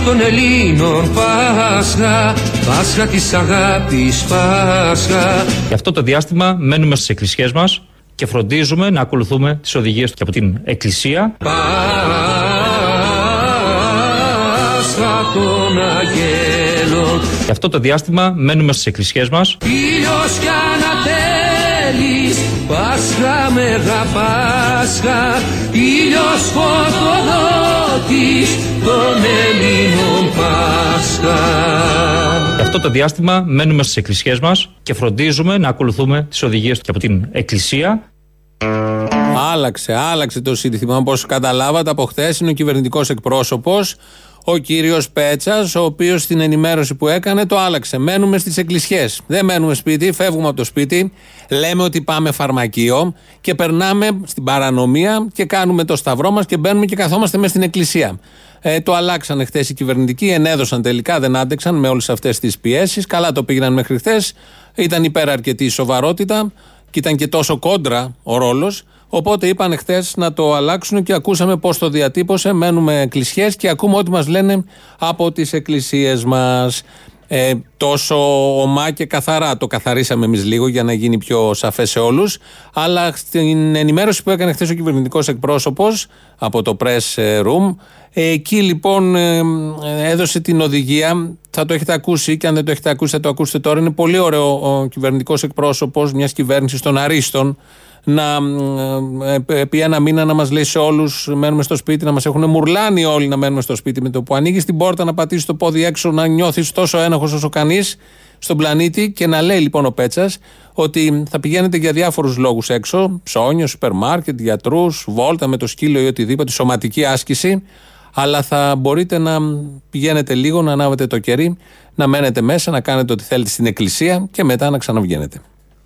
Πάσχα των Ελλήνων, Πάσχα, Πάσχα της αγάπης, Πάσχα. Γι' αυτό το διάστημα μένουμε στις εκκλησίες μας και φροντίζουμε να ακολουθούμε τις οδηγίες και από την Εκκλησία. Πάσχα των Αγγέλων. Γι' αυτό το διάστημα μένουμε στις εκκλησίες μας. Ήλιος κι ανατέλεις, Πάσχα Μεγα Πάσχα, ήλιος φωτοδότης των Ελλήνων Πάσχα. Γι' αυτό το διάστημα μένουμε στις εκκλησίες μας και φροντίζουμε να ακολουθούμε τις οδηγίες και από την Εκκλησία. Άλλαξε, άλλαξε το σύνθημα. Όπως καταλάβατε, από χθες είναι ο κυβερνητικός εκπρόσωπος, ο κύριος Πέτσας, ο οποίος στην ενημέρωση που έκανε το άλλαξε. Μένουμε στις εκκλησιές. Δεν μένουμε σπίτι, φεύγουμε από το σπίτι, λέμε ότι πάμε φαρμακείο και περνάμε στην παρανομία και κάνουμε το σταυρό μας και μπαίνουμε και καθόμαστε μέσα στην εκκλησία. Ε, το αλλάξανε χθες οι κυβερνητικοί, ενέδωσαν τελικά, δεν άντεξαν με όλες αυτές τις πιέσεις. Καλά το πήγαιναν μέχρι χθες. Ήταν υπεραρκετή η σοβαρότητα και ήταν και τόσο κόντρα ο ρόλος. Οπότε είπαν χθες να το αλλάξουν και ακούσαμε πώς το διατύπωσε. Μένουμε εκκλησιέ και ακούμε ό,τι μας λένε από τις εκκλησίες μας. Ε, τόσο ομά και καθαρά. Το καθαρίσαμε εμείς λίγο για να γίνει πιο σαφές σε όλους. Αλλά στην ενημέρωση που έκανε χθες ο κυβερνητικός εκπρόσωπος από το press room, ε, εκεί λοιπόν ε, έδωσε την οδηγία. Θα το έχετε ακούσει και αν δεν το έχετε ακούσει, θα το ακούσετε τώρα. Είναι πολύ ωραίο ο κυβερνητικός εκπρόσωπος μιας κυβέρνησης των Αρίστων να ε, επί ένα μήνα να μας λέει σε όλους μένουμε στο σπίτι, να μας έχουν μουρλάνει όλοι να μένουμε στο σπίτι με το που ανοίγεις την πόρτα, να πατήσεις το πόδι έξω, να νιώθεις τόσο ένοχος όσο κανείς στον πλανήτη και να λέει λοιπόν ο Πέτσας ότι θα πηγαίνετε για διάφορους λόγους έξω, ψώνιο, σούπερ μάρκετ, γιατρούς, βόλτα με το σκύλο ή οτιδήποτε, σωματική άσκηση, αλλά θα μπορείτε να πηγαίνετε λίγο, να ανάβετε το κερί, να μένετε μέσα, να κάνετε ό,τι θέλετε στην εκκλησία και μετά να ξαναβγαίνετε.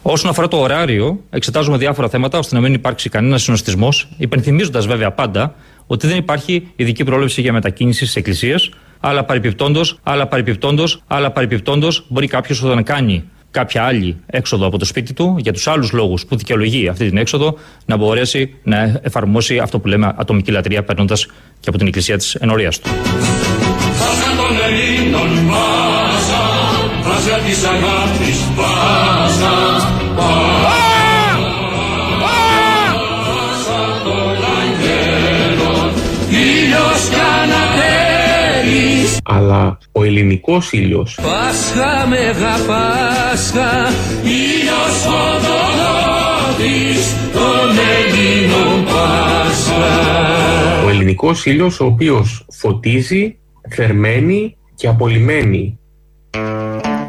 Όσον αφορά το ωράριο, εξετάζουμε διάφορα θέματα ώστε να μην υπάρξει κανένας συνοστισμός, υπενθυμίζοντας βέβαια πάντα ότι δεν υπάρχει ειδική πρόληψη για μετακίνησης στι εκκλησίε, αλλά παρεπιπτόντως, αλλά παρεπιπτόντως, αλλά παρεπιπτόντως μπορεί κάποιος όταν κάνει κάποια άλλη έξοδο από το σπίτι του, για τους άλλους λόγους που δικαιολογεί αυτή την έξοδο, να μπορέσει να εφαρμόσει αυτό που λέμε ατομική λατρεία, παίρνοντας και από την εκκλησία της ενορίας του. Αλλά ο ελληνικός ήλιος Πάσχα Μεγα Πάσχα ήλιος φωτοδότης των Ελλήνων Πάσχα. Ο ελληνικός ήλιος ο οποίος φωτίζει, θερμαίνει και απολυμμένει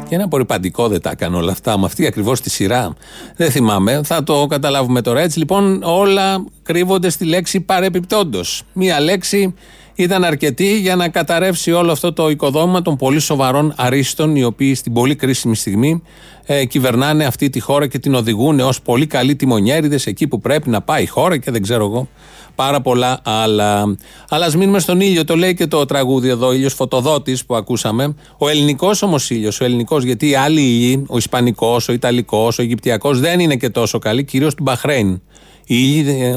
και ένα απορριπαντικό δεν τα έκανε όλα αυτά με αυτή ακριβώς τη σειρά. Δεν θυμάμαι, θα το καταλάβουμε τώρα. Έτσι λοιπόν όλα κρύβονται στη λέξη παρεπιπτόντω. Μία λέξη ήταν αρκετή για να καταρρεύσει όλο αυτό το οικοδόμημα των πολύ σοβαρών αρίστων, οι οποίοι στην πολύ κρίσιμη στιγμή ε, κυβερνάνε αυτή τη χώρα και την οδηγούν ως πολύ καλοί τιμονιέριδες εκεί που πρέπει να πάει η χώρα και δεν ξέρω εγώ πάρα πολλά άλλα. Αλλά ας μείνουμε στον ήλιο, το λέει και το τραγούδι εδώ, ήλιος φωτοδότης που ακούσαμε. Ο ελληνικός όμως ήλιος, ο ελληνικός, γιατί οι άλλοι ήλιοι, ο Ισπανικός, ο Ιταλικός, ο Αιγυπτιακός δεν είναι και τόσο καλοί, κυρίως του Μπαχρέιν.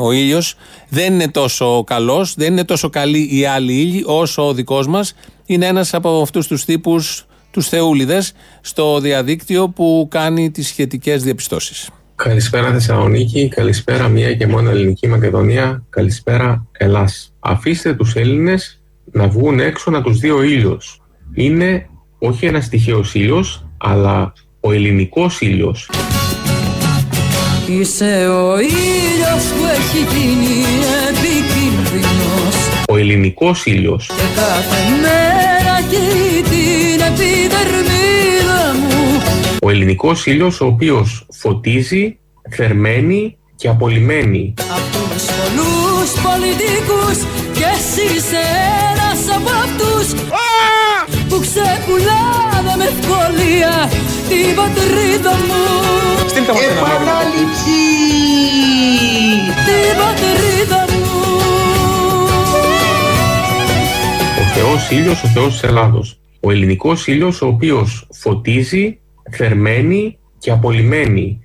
Ο ήλιος δεν είναι τόσο καλός, δεν είναι τόσο καλοί οι άλλοι ήλιοι όσο ο δικός μας. Είναι ένας από αυτούς τους τύπους, τους θεούλιδες, στο διαδίκτυο που κάνει τις σχετικές διαπιστώσεις. Καλησπέρα Θεσσαλονίκη, καλησπέρα μία και μόνο ελληνική Μακεδονία, καλησπέρα Ελλάς. Αφήστε τους Έλληνες να βγουν έξω να τους δει ο ήλιος. Είναι όχι ένας τυχαίος ήλιος, αλλά ο ελληνικός ήλιος. Είσαι ο ήλιος που έχει γίνει επικίνδυνος. Ο ελληνικός ήλιος. Και κάθε μέρα και την επιδερμίδα μου. Ο ελληνικός ήλιος ο οποίος φωτίζει, θερμαίνει και απολυμμένη. Από τους πολλούς πολιτικούς και εσύ είσαι ένας από αυτούς που ξεπουλάνε με ευκολία την πατρίδα μου Επανάληψη! Την πατρίδα μου Ο Θεός ήλιος, ο Θεός της Ελλάδος Ο ελληνικός ήλιος ο οποίος φωτίζει, θερμαίνει και απολυμμένη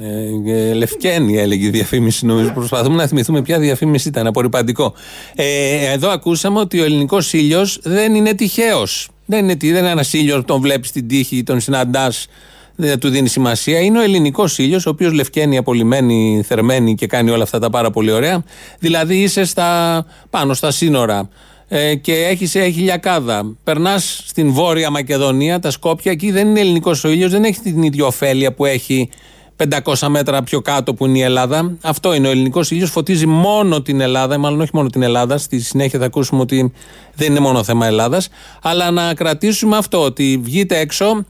Ε, ε, Λευκένη έλεγε η διαφήμιση, νομίζω. Προσπαθούμε να θυμηθούμε ποια διαφήμιση ήταν. Απορριπαντικό. Ε, εδώ ακούσαμε ότι ο ελληνικός ήλιος δεν είναι τυχαίος. Δεν είναι, δεν είναι ένας ήλιος, τον βλέπεις στην τύχη, τον συναντάς, δεν του δίνει σημασία. Είναι ο ελληνικός ήλιος, ο οποίος λευκαίνει, απολυμμένη, θερμένη και κάνει όλα αυτά τα πάρα πολύ ωραία. Δηλαδή είσαι στα, πάνω στα σύνορα ε, και έχεις έχει χιλιακάδα. Περνάς στην Βόρεια Μακεδονία, τα Σκόπια, εκεί δεν είναι ελληνικός ο ήλιος, δεν έχει την ίδια ωφέλεια που έχει 500 μέτρα πιο κάτω που είναι η Ελλάδα. Αυτό είναι ο ελληνικός ήλιος. Φωτίζει μόνο την Ελλάδα, μάλλον όχι μόνο την Ελλάδα. Στη συνέχεια θα ακούσουμε ότι δεν είναι μόνο θέμα Ελλάδας. Αλλά να κρατήσουμε αυτό, ότι βγείτε έξω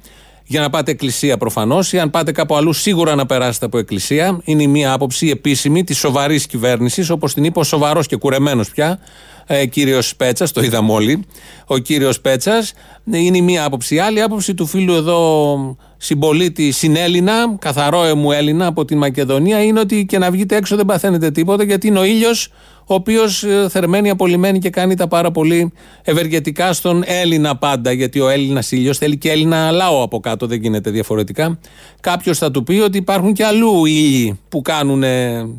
για να πάτε εκκλησία προφανώς, ή αν πάτε κάπου αλλού, σίγουρα να περάσετε από εκκλησία. Είναι η μία άποψη επίσημη της σοβαρής κυβέρνησης, όπως την είπε ο σοβαρός και κουρεμένος πια ε, κύριος Πέτσας, το είδαμε όλοι. Ο κύριος Πέτσας είναι η μία άποψη. Η άλλη άποψη του φίλου εδώ συμπολίτη συνέλληνα, καθαρό μου Έλληνα από τη Μακεδονία, είναι ότι και να βγείτε έξω δεν παθαίνετε τίποτα, γιατί είναι ο ήλιος ο οποίος ε, θερμαίνει, απολυμμένη και κάνει τα πάρα πολύ ευεργετικά στον Έλληνα πάντα. Γιατί ο Έλληνας ήλιος θέλει και Έλληνα λαό από κάτω, δεν γίνεται διαφορετικά. Κάποιος θα του πει ότι υπάρχουν και αλλού ήλιοι που κάνουν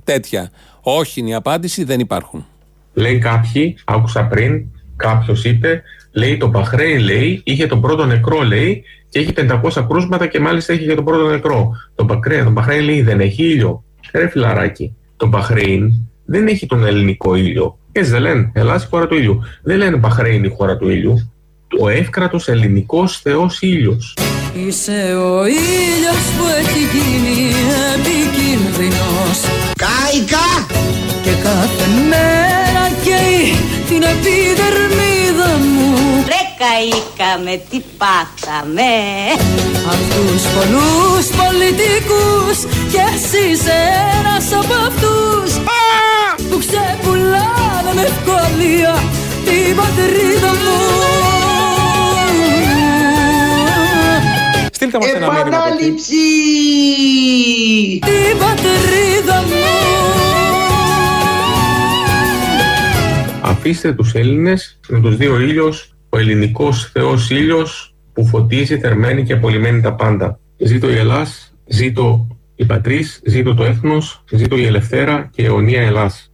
τέτοια. Όχι είναι η απάντηση, δεν υπάρχουν. Λέει κάποιοι, άκουσα πριν, κάποιος είπε, λέει το Μπαχρέιν λέει, είχε τον πρώτο νεκρό λέει και έχει 500 κρούσματα και μάλιστα έχει και τον πρώτο νεκρό. Το Μπαχρέιν, το Μπαχρέιν λέει δεν έχει ήλιο. Ρε φιλαράκι, το Μπαχρέιν δεν έχει τον ελληνικό ήλιο. Έτσι δεν λένε, Ελλάδα η χώρα του ήλιου. Δεν λένε Μπαχρέιν η χώρα του ήλιου. Ο εύκρατος ελληνικός θεός ήλιος. Είσαι ο ήλιος που έχει γίνει επικίνδυνος. Κάικα! Και κάθε μέρα καίει την επιδερμίδα μου Ρε καήκαμε, τι πάθαμε. Απ' τους πολλούς πολιτικούς Και εσύ είσαι ένας από αυτούς Που ξεπουλάνε με ευκολία την πατρίδα μου. Στείλτε μας ένα μήνυμα Επανάληψη! Την πατρίδα μου. Αφήστε τους Έλληνες με τους δύο ήλιος, ο ελληνικός θεός ήλιος που φωτίζει, θερμαίνει και απολυμμένει τα πάντα. Ζήτω η Ελλάς, ζήτω η πατρίς, ζήτω το έθνος, ζήτω η ελευθέρα και η αιωνία Ελλάς.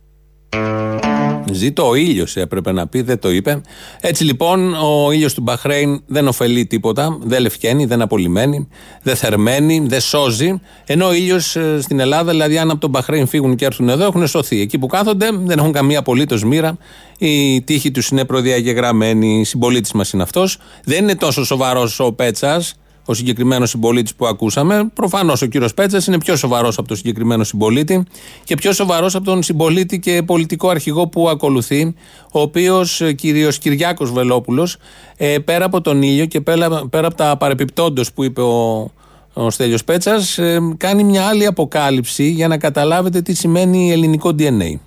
Ζήτω ο ήλιο, έπρεπε να πει, δεν το είπε. Έτσι λοιπόν, ο ήλιος του Μπαχρέιν δεν ωφελεί τίποτα, δεν λευκαίνει, δεν απολυμμένει, δεν θερμαίνει, δεν σώζει. Ενώ ο ήλιος στην Ελλάδα, δηλαδή, αν από τον Μπαχρέιν φύγουν και έρθουν εδώ, έχουν σωθεί. Εκεί που κάθονται δεν έχουν καμία απολύτως μοίρα. Η τύχη τους είναι προδιαγεγραμμένη. Συμπολίτης μας είναι αυτός. Δεν είναι τόσο σοβαρός ο Πέτσας, ο συγκεκριμένος συμπολίτης που ακούσαμε. Προφανώς ο κύριος Πέτσας είναι πιο σοβαρός από τον συγκεκριμένο συμπολίτη και πιο σοβαρός από τον συμπολίτη και πολιτικό αρχηγό που ακολουθεί, ο οποίος κύριο Κυριάκος Βελόπουλος, ε, πέρα από τον ήλιο και πέρα, πέρα από τα παρεπιπτόντως που είπε ο, ο Στέλιος Πέτσας ε, κάνει μια άλλη αποκάλυψη για να καταλάβετε τι σημαίνει ελληνικό DNA.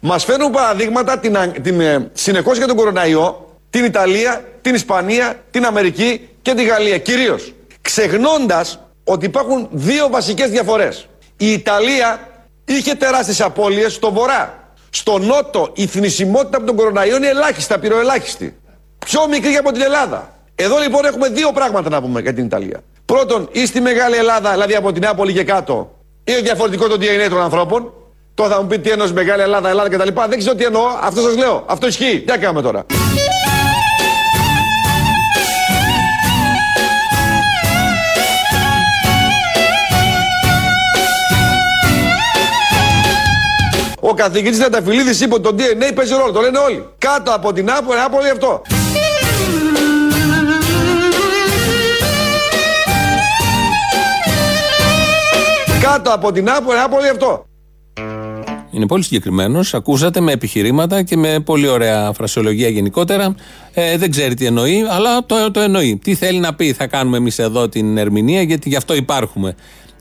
Μας φέρνουν παραδείγματα την, α- την, ε, συνεχώς για τον κοροναϊό, την Ιταλία, την Ισπανία, την Αμερική και τη Γαλλία κυρίως. Ξεχνώντας ότι υπάρχουν δύο βασικές διαφορές. Η Ιταλία είχε τεράστιες απώλειες στο βορρά. Στο νότο η θνησιμότητα από τον κοροναϊό είναι ελάχιστα, πυροελάχιστη. Πιο μικρή από την Ελλάδα. Εδώ λοιπόν έχουμε δύο πράγματα να πούμε για την Ιταλία. Πρώτον, ή στη Μεγάλη Ελλάδα, δηλαδή από την Νεάπολη και κάτω, είναι διαφορετικό το DNA των ανθρώπων. Τώρα θα μου πει τι εννοώ Μεγάλη Ελλάδα, Ελλάδα κτλ. Δεν ξέρω τι εννοώ. Αυτό σας λέω. Αυτό ισχύει. Τι να κάνουμε τώρα. Ο καθηγητής Ταταφυλίδης είπε ότι το DNA παίζει ρόλο. Το λένε όλοι. Κάτω από την Νάπολη, Νάπολη αυτό. Κάτω από την Νάπολη, Νάπολη αυτό. Είναι πολύ συγκεκριμένος. Ακούσατε με επιχειρήματα και με πολύ ωραία φρασιολογία γενικότερα. Ε, δεν ξέρει τι εννοεί, αλλά το, το εννοεί. Τι θέλει να πει, θα κάνουμε εμείς εδώ την ερμηνεία, γιατί γι' αυτό υπάρχουμε.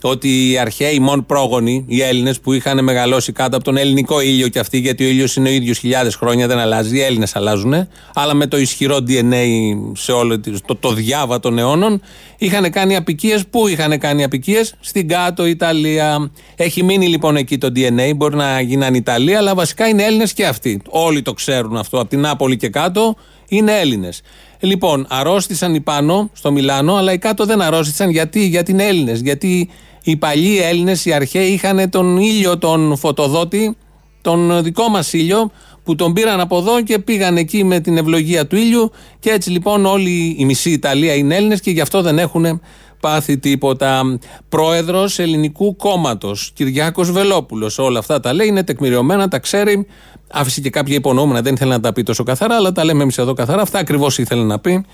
Ότι οι αρχαίοι μόν πρόγονοι, οι Έλληνες που είχαν μεγαλώσει κάτω από τον ελληνικό ήλιο και αυτοί, γιατί ο ήλιος είναι ο ίδιος χιλιάδες χρόνια, δεν αλλάζει. Οι Έλληνες αλλάζουν, αλλά με το ισχυρό DNA σε όλο το, το διάβα των αιώνων, είχαν κάνει απικίες. Πού είχαν κάνει απικίες, στην κάτω Ιταλία. Έχει μείνει λοιπόν εκεί το DNA, μπορεί να γίνανε Ιταλία, αλλά βασικά είναι Έλληνες και αυτοί. Όλοι το ξέρουν αυτό, από την Νάπολη και κάτω είναι Έλληνες. Λοιπόν, αρρώστησαν οι πάνω στο Μιλάνο, αλλά οι κάτω δεν αρρώστησαν. Γιατί, γιατί είναι Έλληνες. Γιατί Οι παλιοί Έλληνες, οι αρχαίοι, είχαν τον ήλιο, τον φωτοδότη, τον δικό μας ήλιο, που τον πήραν από εδώ και πήγαν εκεί με την ευλογία του ήλιου. Και έτσι λοιπόν όλη η μισή Ιταλία είναι Έλληνες και γι' αυτό δεν έχουν πάθει τίποτα. Πρόεδρος Ελληνικού Κόμματος, Κυριάκος Βελόπουλος. Όλα αυτά τα λέει, είναι τεκμηριωμένα, τα ξέρει. Άφησε και κάποια υπονοούμενα, δεν ήθελε να τα πει τόσο καθαρά, αλλά τα λέμε εμείς εδώ καθαρά. Αυτά ακριβώς ήθελε να πει.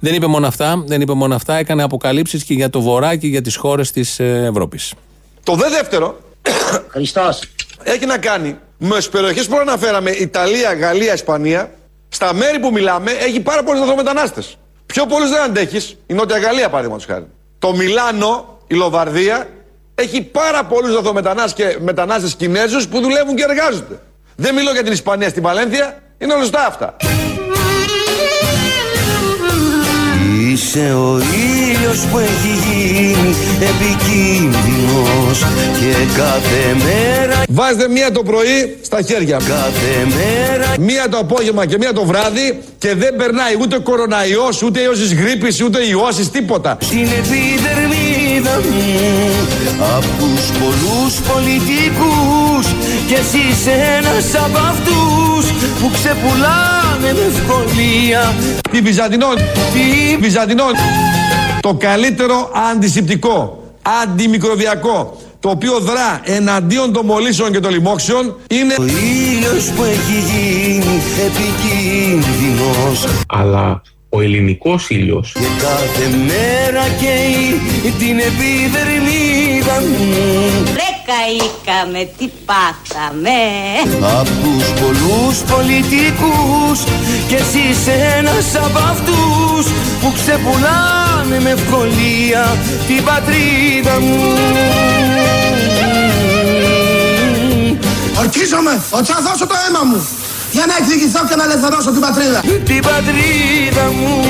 Δεν είπε μόνο αυτά, δεν είπε μόνο αυτά, έκανε αποκαλύψεις και για το Βορρά και για τις χώρες της Ευρώπης. Το δε δεύτερο Χριστός. έχει να κάνει με τις περιοχές που αναφέραμε, Ιταλία, Γαλλία, Ισπανία. Στα μέρη που μιλάμε έχει πάρα πολλούς λαθρομετανάστες. Πιο πολλούς δεν αντέχεις η Νότια Γαλλία, παραδείγματος χάρη. Το Μιλάνο, η Λοβαρδία, έχει πάρα πολλούς λαθρομετανάστες Κινέζους που δουλεύουν και εργάζονται. Δεν μιλώ για την Ισπανία στην Παλένθια, είναι γνωστά αυτά. Είσαι ο ήλιος που έχει γίνει επικίνδυνος και κάθε μέρα, Βάζετε μία το πρωί στα χέρια μου. κάθε μέρα Μία το απόγευμα και μία το βράδυ και δεν περνάει ούτε κοροναϊός, ούτε ιός της γρήπης, ούτε ιώσεις, τίποτα. την επιδερμίδα μου από τους πολλούς πολιτικούς και εσύ είσαι ένας από αυτούς που ξεπουλάνε με ευκολία Τη Βυζαντινός, τη Βυζαντινός, το καλύτερο αντισηπτικό, αντιμικροβιακό, το οποίο δρά εναντίον των μολύσεων και των λοιμόξεων είναι ο ήλιος που έχει γίνει επικίνδυνος. Αλλά ο ελληνικός ήλιος και κάθε μέρα καίει την επιδερμίδα μου. Ρε καήκαμε, τι πάθαμε. Απ' τους πολλούς πολιτικούς Και εσύ είσαι ένας από αυτούς Που ξεπουλάνε με ευκολία Την πατρίδα μου Ορκίζομαι ότι θα δώσω το αίμα μου για να εκδικηθώ και να ελευθερώσω την πατρίδα. Την πατρίδα μου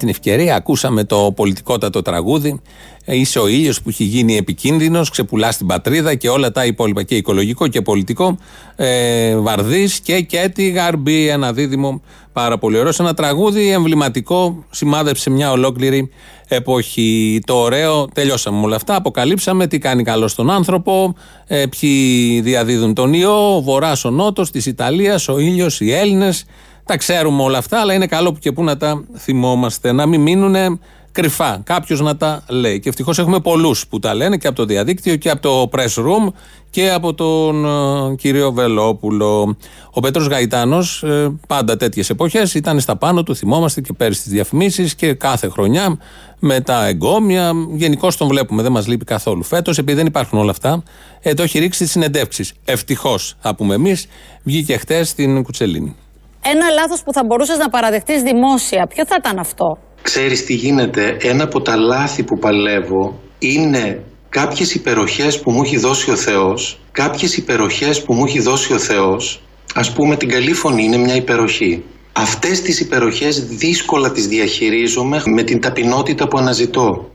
την ευκαιρία ακούσαμε το πολιτικότατο τραγούδι. Ε, Είσαι ο ήλιος που έχει γίνει επικίνδυνος Ξεπουλάς την πατρίδα και όλα τα υπόλοιπα Και οικολογικό και πολιτικό. Ε, Βαρδής και Κέτη Γαρμπή Ένα δίδυμο πάρα πολύ ωραίο. Σε Ένα τραγούδι εμβληματικό Σημάδεψε μια ολόκληρη εποχή. Το ωραίο τελειώσαμε με όλα αυτά Αποκαλύψαμε τι κάνει καλό στον άνθρωπο ε, Ποιοι διαδίδουν τον ιό Ο Βορράς ο Νότος της Ιταλίας Ο ήλιος, οι Έλληνες τα ξέρουμε όλα αυτά, αλλά είναι καλό που και που να τα θυμόμαστε. Να μην μείνουν κρυφά. Κάποιος να τα λέει. Και ευτυχώς έχουμε πολλούς που τα λένε και από το διαδίκτυο και από το press room και από τον ε, κύριο Βελόπουλο. Ο Πέτρος Γαϊτάνος, ε, πάντα τέτοιες εποχές, ήταν στα πάνω του. Θυμόμαστε και πέρυσι τις διαφημίσεις και κάθε χρονιά με τα εγκόμια. Γενικώ τον βλέπουμε, δεν μας λείπει καθόλου. Φέτος, επειδή δεν υπάρχουν όλα αυτά, ε, το έχει ρίξει στις συνεντεύξεις. Ευτυχώς, θα πούμε εμείς, βγήκε χτες στην Κουτσελίνη. Ένα λάθος που θα μπορούσες να παραδεχτείς δημόσια, ποιο θα ήταν αυτό; Ξέρεις τι γίνεται, ένα από τα λάθη που παλεύω είναι κάποιες υπεροχές που μου έχει δώσει ο Θεός, κάποιες υπεροχές που μου έχει δώσει ο Θεός, ας πούμε την καλή φωνή είναι μια υπεροχή. Αυτές τις υπεροχές δύσκολα τις διαχειρίζομαι με την ταπεινότητα που αναζητώ.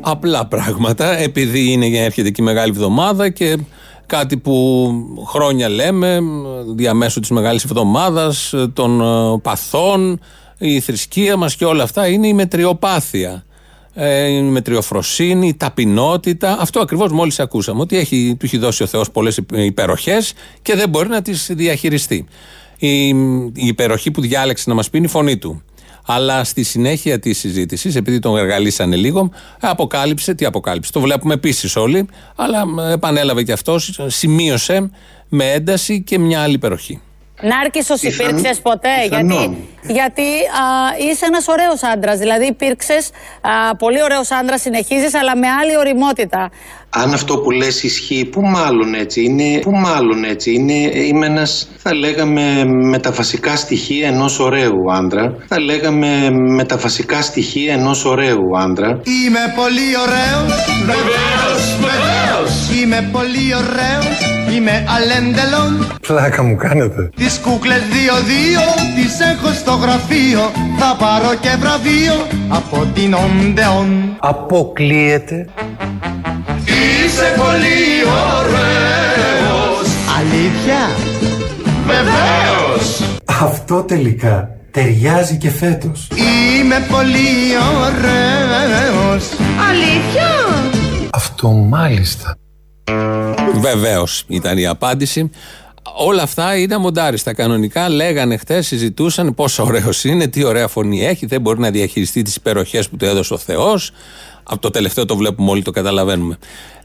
Απλά πράγματα, επειδή είναι έρχεται και η Μεγάλη Εβδομάδα και κάτι που χρόνια λέμε διαμέσου της Μεγάλης Εβδομάδας, των ε, παθών, η θρησκεία μας και όλα αυτά είναι η μετριοπάθεια. Ε, η μετριοφροσύνη, η ταπεινότητα. Αυτό ακριβώς μόλις ακούσαμε. Ότι έχει, του έχει δώσει ο Θεός πολλές υπεροχές και δεν μπορεί να τις διαχειριστεί. Η, η υπεροχή που διάλεξε να μας πει είναι η φωνή του. Αλλά στη συνέχεια της συζήτησης, επειδή τον εργαλίσανε λίγο, αποκάλυψε. Τι αποκάλυψε, το βλέπουμε επίσης όλοι, αλλά ε, επανέλαβε και αυτός, σημείωσε με ένταση και μια άλλη υπεροχή. Νάρκισσος Πιθανό- υπήρξες ποτέ, πιθανόν. γιατί, γιατί α, είσαι ένας ωραίος άντρας, δηλαδή υπήρξες α, πολύ ωραίος άντρας, συνεχίζεις, αλλά με άλλη οριμότητα. Αν αυτό που λες ισχύει, που μάλλον έτσι είναι, που μάλλον έτσι είναι, είμαι ένας, θα λέγαμε, με τα βασικά στοιχεία ενός ωραίου άντρα. Θα λέγαμε με τα βασικά στοιχεία ενός ωραίου άντρα. Είμαι πολύ ωραίος. Βεβαίως, βεβαίως. Είμαι πολύ ωραίος. Είμαι αλέντελον. Πλάκα μου κάνετε. Τις κούκλες δύο-δύο τις έχω στο γραφείο. Θα πάρω και βραβείο από την Οντεόν. Αποκλείεται. Είσαι πολύ ωραίος. Αλήθεια; Βεβαίως. Αυτό τελικά ταιριάζει και φέτος. Είμαι πολύ ωραίος Αλήθεια! Αυτό μάλιστα. Βεβαίως ήταν η απάντηση. Όλα αυτά είναι αμοντάριστα. Κανονικά λέγανε χτε, συζητούσαν πόσο ωραίος είναι, τι ωραία φωνή έχει, δεν μπορεί να διαχειριστεί τις υπεροχές που του έδωσε ο Θεός. Από το τελευταίο το βλέπουμε όλοι, το καταλαβαίνουμε.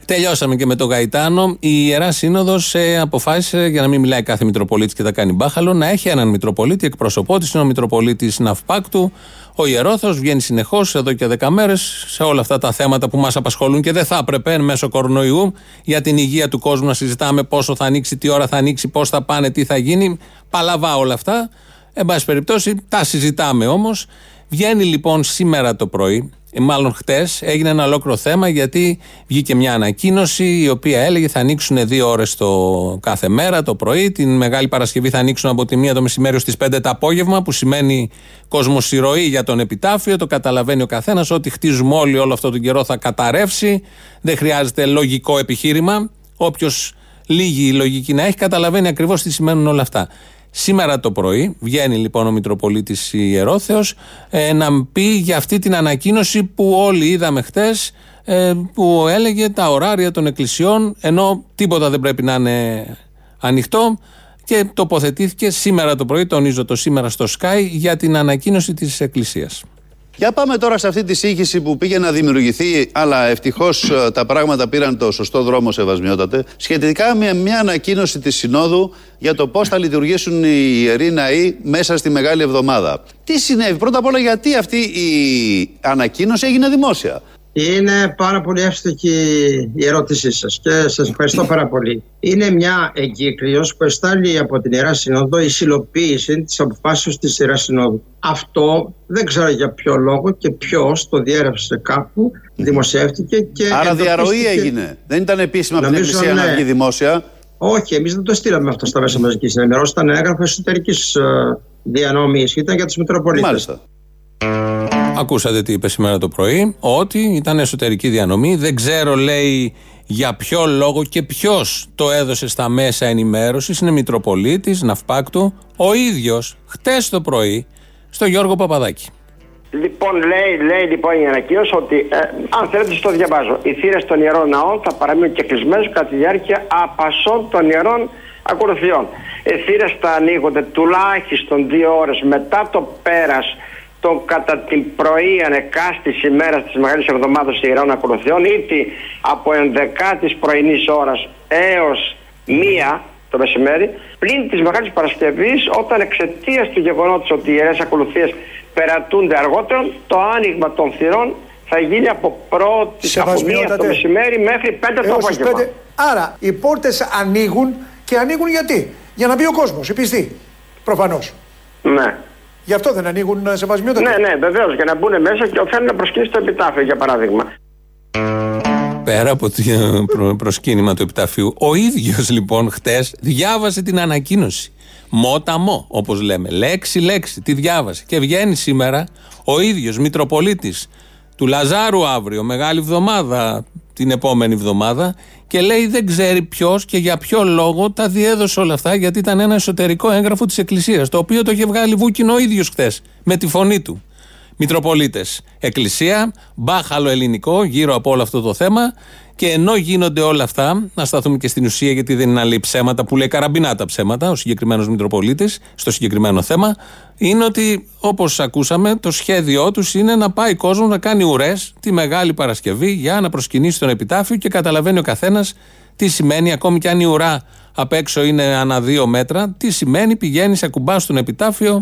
Τελειώσαμε και με τον Γαϊτάνο. Η Ιερά Σύνοδος αποφάσισε, για να μην μιλάει κάθε Μητροπολίτης και τα κάνει μπάχαλο, να έχει έναν Μητροπολίτη εκπροσωπό της. Είναι ο Μητροπολίτης Ναυπάκτου. Ο Ιερόθο βγαίνει συνεχώς εδώ και δέκα μέρες σε όλα αυτά τα θέματα που μας απασχολούν και δεν θα έπρεπε εν μέσω κορονοϊού για την υγεία του κόσμου να συζητάμε πόσο θα ανοίξει, τι ώρα θα ανοίξει, πώς θα πάνε, τι θα γίνει. Παλαβά όλα αυτά. Εν πάση περιπτώσει, τα συζητάμε όμως. Βγαίνει λοιπόν σήμερα το πρωί, ε, μάλλον χτες, έγινε ένα ολόκληρο θέμα γιατί βγήκε μια ανακοίνωση η οποία έλεγε θα ανοίξουν δύο ώρες το κάθε μέρα το πρωί. Την Μεγάλη Παρασκευή θα ανοίξουν από τη μία το μεσημέρι στι 5 το απόγευμα, που σημαίνει κοσμοσυρωή για τον επιτάφιο. Το καταλαβαίνει ο καθένας ότι χτίζουμε όλοι όλο αυτό τον καιρό θα καταρρεύσει. Δεν χρειάζεται λογικό επιχείρημα. Όποιος λίγη λογική να έχει, καταλαβαίνει ακριβώς τι σημαίνουν όλα αυτά. Σήμερα το πρωί βγαίνει λοιπόν ο Μητροπολίτης Ιερόθεο ε, να πει για αυτή την ανακοίνωση που όλοι είδαμε χτες ε, που έλεγε τα ωράρια των εκκλησιών ενώ τίποτα δεν πρέπει να είναι ανοιχτό και τοποθετήθηκε σήμερα το πρωί, τονίζω το σήμερα στο Sky για την ανακοίνωση της Εκκλησίας. Για πάμε τώρα σε αυτή τη σύγχυση που πήγε να δημιουργηθεί, αλλά ευτυχώς τα πράγματα πήραν το σωστό δρόμο, Σεβασμιότατε, σχετικά με μια ανακοίνωση της Συνόδου για το πώς θα λειτουργήσουν οι ιεροί ναοί μέσα στη Μεγάλη Εβδομάδα. Τι συνέβη, πρώτα απ' όλα, γιατί αυτή η ανακοίνωση έγινε δημόσια; Είναι πάρα πολύ εύστοχη η ερώτησή σας και σας ευχαριστώ πάρα πολύ. Είναι μια εγκύκλειος που εστάλει από την Ιερά Συνόδο η συλλοποίηση της αποφάσεως της Ιεράς Συνόδου. Αυτό δεν ξέρω για ποιο λόγο και ποιος το διέρευσε κάπου, δημοσιεύτηκε και Άρα διαρροή εντοπίστηκε- έγινε. Δεν ήταν επίσημα από την Νομίζω, Εκκλησία να ναι. βγει δημόσια. Όχι, εμείς δεν το στείλαμε αυτό στα μέσα μαζικής ενημέρωση. Ήταν έγγραφο εσωτερικής διανομής. Ήταν για τους Μητροπολίτες. Μάλιστα. Ακούσατε τι είπε σήμερα το πρωί, ότι ήταν εσωτερική διανομή. Δεν ξέρω, λέει, για ποιο λόγο και ποιος το έδωσε στα μέσα ενημέρωσης. Είναι Μητροπολίτης, Ναυπάκτου, ο ίδιος, χτες το πρωί, στο Γιώργο Παπαδάκη. Λοιπόν, λέει, λέει λοιπόν η ανακοίνωση ότι, ε, αν θέλετε, στο διαβάζω. Οι θύρες των ιερών ναών θα παραμείνουν και κλεισμένε κατά τη διάρκεια απασών των ιερών ακολουθιών. Οι θύρες θα ανοίγονται τουλάχιστον δύο ώρες μετά το πέρας των κατά την πρωί ανεκάστη ημέρα της Μεγάλης Εβδομάδας ιερών ακολουθιών, είτε από 11η πρωινής ώρας έως μία το μεσημέρι, πλην της Μεγάλης Παρασκευής, όταν εξαιτίας του γεγονότος ότι οι ιερές ακολουθίες περατούνται αργότερα, το άνοιγμα των θυρών θα γίνει από πρώτη από μία το Σεβασμιότατε. μεσημέρι μέχρι πέντε το Έως τις απόγευμα. πέντε. Άρα οι πόρτες ανοίγουν και ανοίγουν γιατί; Για να μπει ο κόσμος, οι πιστοί. Προφανώς. Ναι. Γι' αυτό δεν ανοίγουν ε, σεβασμιότατε. Ναι, ναι, βεβαίως. Για να μπουν μέσα και θέλουν να προσκύνει το επιτάφιο, για παράδειγμα. Πέρα από το προ- προσκύνημα του επιταφείου, ο ίδιος λοιπόν χτες διάβασε την ανακοίνωση. Μότα μο, όπως λέμε. Λέξη, λέξη. Τη διάβασε. Και βγαίνει σήμερα ο ίδιος Μητροπολίτης του Λαζάρου αύριο, μεγάλη εβδομάδα, την επόμενη εβδομάδα, και λέει δεν ξέρει ποιος και για ποιο λόγο τα διέδωσε όλα αυτά, γιατί ήταν ένα εσωτερικό έγγραφο της Εκκλησίας, το οποίο το είχε βγάλει βούκινο ο ίδιος χθες, με τη φωνή του. Μητροπολίτες. Εκκλησία, μπάχαλο ελληνικό γύρω από όλο αυτό το θέμα. Και ενώ γίνονται όλα αυτά, να σταθούμε και στην ουσία, γιατί δεν είναι άλλη ψέματα που λέει καραμπινά τα ψέματα, ο συγκεκριμένος Μητροπολίτης, στο συγκεκριμένο θέμα, είναι ότι όπως ακούσαμε, το σχέδιό τους είναι να πάει κόσμος να κάνει ουρές τη Μεγάλη Παρασκευή για να προσκυνήσει τον επιτάφιο και καταλαβαίνει ο καθένας τι σημαίνει, ακόμη και αν η ουρά απ' έξω είναι ανά δύο μέτρα, τι σημαίνει πηγαίνει, ακουμπά στον επιτάφιο, ε,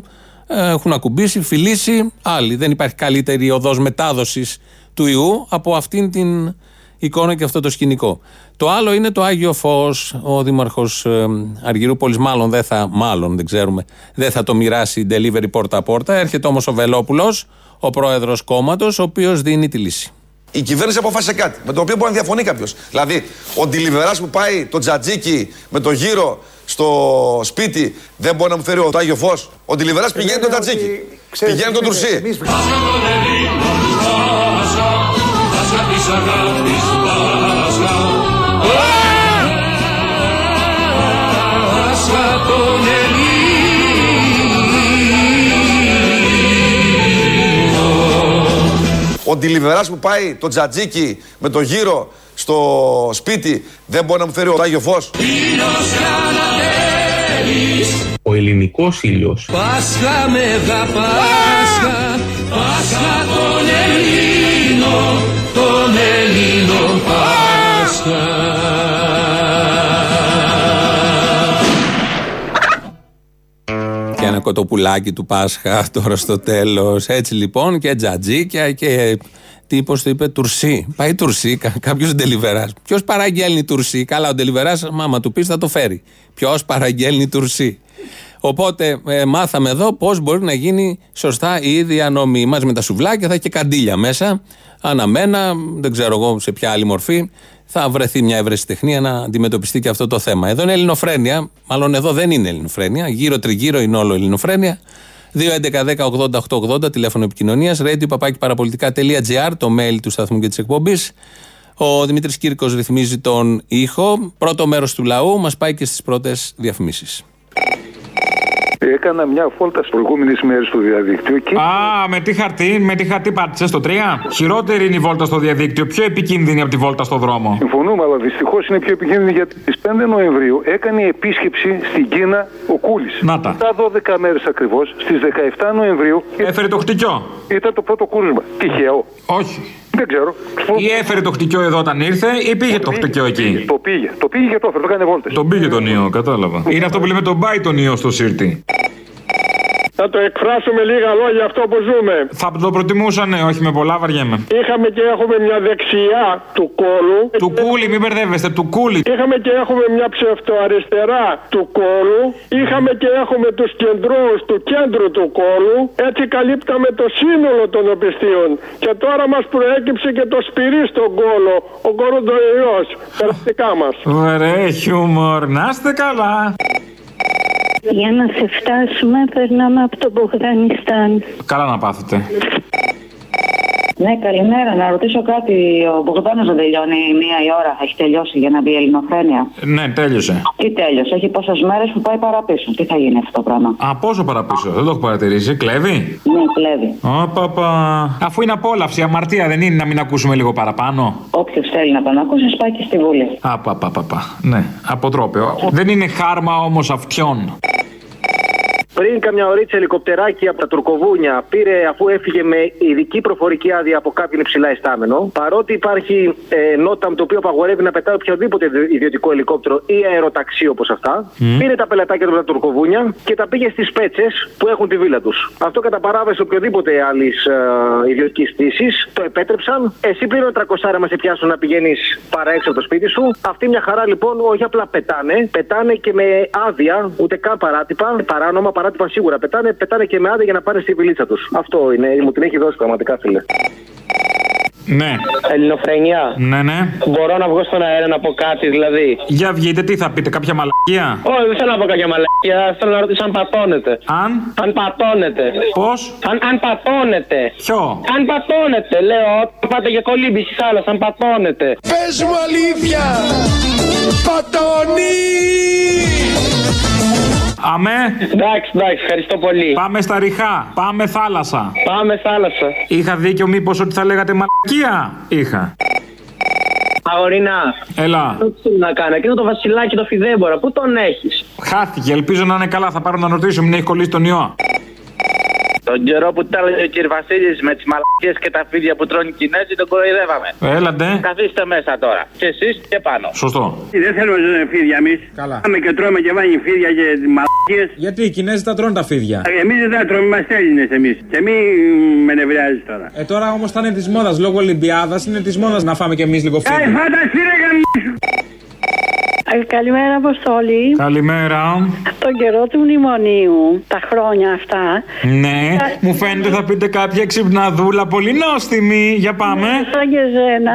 έχουν ακουμπήσει, φιλήσει άλλοι. Δεν υπάρχει καλύτερη οδός μετάδοσης του ιού από αυτήν την εικόνα και αυτό το σκηνικό. Το άλλο είναι το Άγιο Φως. Ο Δήμαρχος ε, Αργυρούπολης μάλλον δεν θα, μάλλον δεν ξέρουμε, δεν θα το μοιράσει delivery πόρτα-πόρτα. Έρχεται όμως ο Βελόπουλος, ο πρόεδρος κόμματος, ο οποίος δίνει τη λύση. Η κυβέρνηση αποφάσισε κάτι με το οποίο μπορεί να διαφωνεί κάποιος. Δηλαδή, ο ντιλιβερά που πάει το τζατζίκι με το γύρο στο σπίτι, δεν μπορεί να μου φέρει ο Τάγιο Φως. Ο Τιλιβερά πηγαίνει τον Τατζίκη. Πηγαίνει τον Τουρσί. Ο Τιλιβερά που πάει το τζατζίκι με το γύρο στο σπίτι δεν μπορεί να μου φέρει ο Άγιο Φως. Ο ελληνικός ήλιος Πάσχα Μέγα Πάσχα Πάσχα των Ελλήνων Των Ελλήνων Πάσχα Και ένα κοτοπουλάκι του Πάσχα τώρα στο τέλος. Έτσι λοιπόν και τζατζίκια και. Τι πώ το είπε, τουρσί. Πάει τουρσί, κάποιος ντελιβεράς. Ποιος παραγγέλνει τουρσί; Καλά, ο ντελιβεράς, μάμα του πεις, θα το φέρει. Ποιος παραγγέλνει τουρσί; Οπότε ε, μάθαμε εδώ πώς μπορεί να γίνει σωστά η διανομή. Μαζί με τα σουβλάκια θα έχει και καντήλια μέσα. Αναμένα, δεν ξέρω εγώ σε ποια άλλη μορφή, θα βρεθεί μια ευρεσιτεχνία να αντιμετωπιστεί και αυτό το θέμα. Εδώ είναι ελληνοφρένεια, μάλλον εδώ δεν είναι ελληνοφρένεια. Γύρω τριγύρω είναι όλο ελληνοφρένεια. 2.11.10.80.880 τηλέφωνο επικοινωνίας, radio παπάκι παραπολιτικά.gr, το mail του σταθμού και της εκπομπής. Ο Δημήτρης Κύρκος ρυθμίζει τον ήχο. Πρώτο μέρος του λαού μας πάει και στις πρώτες διαφημίσεις. Έκανα μια φόλτα στις προηγούμενες μέρες στο διαδίκτυο και. Α, με τι χαρτί, με τι χαρτί πάτησες στο 3. Χειρότερη είναι η βόλτα στο διαδίκτυο, πιο επικίνδυνη από τη βόλτα στο δρόμο. Συμφωνούμε, αλλά δυστυχώς είναι πιο επικίνδυνη γιατί στις 5 Νοεμβρίου έκανε επίσκεψη στην Κίνα ο Κούλης. Να τα. Τα 12 μέρες ακριβώς, στις 17 Νοεμβρίου. Έφερε το χτυκιό. Ήταν το πρώτο κούρσμα. Τυχαίο. Όχι. Δεν ξέρω. Ή έφερε το χτυκιό εδώ όταν ήρθε, ή πήγε το χτυκιό εκεί; Το πήγε. Το πήγε και το έφερε, το έκανε βόλτες. Τον πήγε τον ιό, κατάλαβα. Είναι αυτό που λέμε τον πάει τον ιό στο σύρτη. Θα το εκφράσουμε λίγα λόγια αυτό που ζούμε. Θα το προτιμούσα, ναι, όχι με πολλά, βαριέμαι. Είχαμε και έχουμε μια δεξιά του κόλου. Του κούλι, μην μπερδεύεστε, του κούλι. Είχαμε και έχουμε μια ψευτοαριστερά του κόλου. Είχαμε και έχουμε τους κεντρούς του κέντρου του κόλου. Έτσι καλύπταμε το σύνολο των οπισθίων. Και τώρα μας προέκυψε και το σπυρί στον κόλο. Ο κοροντοϊό. Περαστικά μας. Ωραία, χιούμορ. Να είστε καλά. Για να σε φτάσουμε, περνάμε από το Μπογδανιστάν. Καλά να πάθετε. Ναι, καλημέρα. Να ρωτήσω κάτι. Ο Μπογδάνος δεν τελειώνει μία η ώρα. Έχει τελειώσει για να μπει η ελληνοφρένεια. Ναι, τέλειωσε. Τι τέλειωσε; Έχει πόσες μέρες που πάει παραπίσω. Τι θα γίνει αυτό το πράγμα; Α, πόσο παραπίσω, δεν το έχω παρατηρήσει. Κλέβει; Ναι, κλέβει. Ωπαπα. Αφού είναι απόλαυση, αμαρτία δεν είναι να μην ακούσουμε λίγο παραπάνω. Όποιος θέλει να τον ακούσει, πάει και στη Βουλή. Απαπαπαπα. Ναι, αποτρόπαιο. Δεν είναι χάρμα όμως αυτιών. Πριν καμιά ωρίτσα ελικοπτεράκι από τα Τουρκοβούνια πήρε αφού έφυγε με ειδική προφορική άδεια από κάποιον υψηλά ιστάμενο. Παρότι υπάρχει ε, νόταμ το οποίο απαγορεύει να πετάει οποιοδήποτε ιδιωτικό ελικόπτερο ή αεροταξί όπως αυτά, Μμ. πήρε τα πελατάκια του από τα Τουρκοβούνια και τα πήγε στις πέτσες που έχουν τη βίλα τους. Αυτό κατά παράβαση οποιοδήποτε άλλης ε, ιδιωτικής πτήση το επέτρεψαν. Εσύ πλήρω 300 μας σε πιάσουν να πηγαίνεις παρά έξω από το σπίτι σου. Αυτή μια χαρά λοιπόν όχι απλά πετάνε, πετάνε και με άδεια, ούτε καν παράτυπα, παράνομα, παράτυπα σίγουρα πετάνε, πετάνε και με άδεια για να πάνε στη βιλίτσα τους. Αυτό είναι, μου την έχει δώσει πραγματικά, φίλε. Ναι. Ελληνοφρενιά. Ναι, ναι. Μπορώ να βγω στον αέρα να πω κάτι, δηλαδή. Για βγείτε, τι θα πείτε, κάποια μαλακία; Όχι, δεν θέλω να πω κάποια μαλακία. Θέλω να ρωτήσω αν πατώνετε. Αν; Αν πατώνετε. Πώς; Αν, αν πατώνετε. Ποιο; Αν πατώνετε, λέω. Όταν πάτε για κολύμπη στη θάλασσα, αν πατώνετε. Πες μου αλήθεια Πατώνει Αμέ. Εντάξει, εντάξει, ευχαριστώ πολύ. Πάμε στα ριχά. Πάμε θάλασσα. Πάμε θάλασσα. Είχα δίκιο μήπως ότι θα λέγατε μαλακία. Είχα. Αγορινά. Έλα. Τι να κάνω, εκείνο το βασιλάκι το φιδέμπορα, πού τον έχεις; Χάθηκε. Ελπίζω να είναι καλά. Θα πάρω να ρωτήσω, μην έχει κολλήσει τον ιό. Τον καιρό που τα έλεγε ο κ. Βασίλης με τις μαλακίε και τα φίδια που τρώνε οι Κινέζοι, τον κοροϊδεύαμε. Έλαντε. Καθίστε μέσα τώρα. Και εσείς και πάνω. Σωστό. Δεν θέλουμε να ζούμε φίδια εμείς. Καλά. Πάμε και τρώμε και βάνει φίδια και μαλακίες. Γιατί οι Κινέζοι τα τρώνε τα φίδια; Εμείς δεν τα τρώμε, είμαστε Έλληνε εμείς. Και μη με νευριάζεις τώρα. Ε, τώρα όμως θα είναι της μόδας λόγω Ολυμπιάδας. Είναι της μόδας να φάμε κι εμείς λίγο Ε, φίδια. φανταστεί ρε γαμίσου. Ε, Καλημέρα, Αποστόλη. Καλημέρα. Τον καιρό του μνημονίου, τα χρόνια αυτά. Ναι, μου φαίνεται θα πείτε κάποια ξυπναδούλα πολύ νόστιμη. Για πάμε. Σαν και ζένα.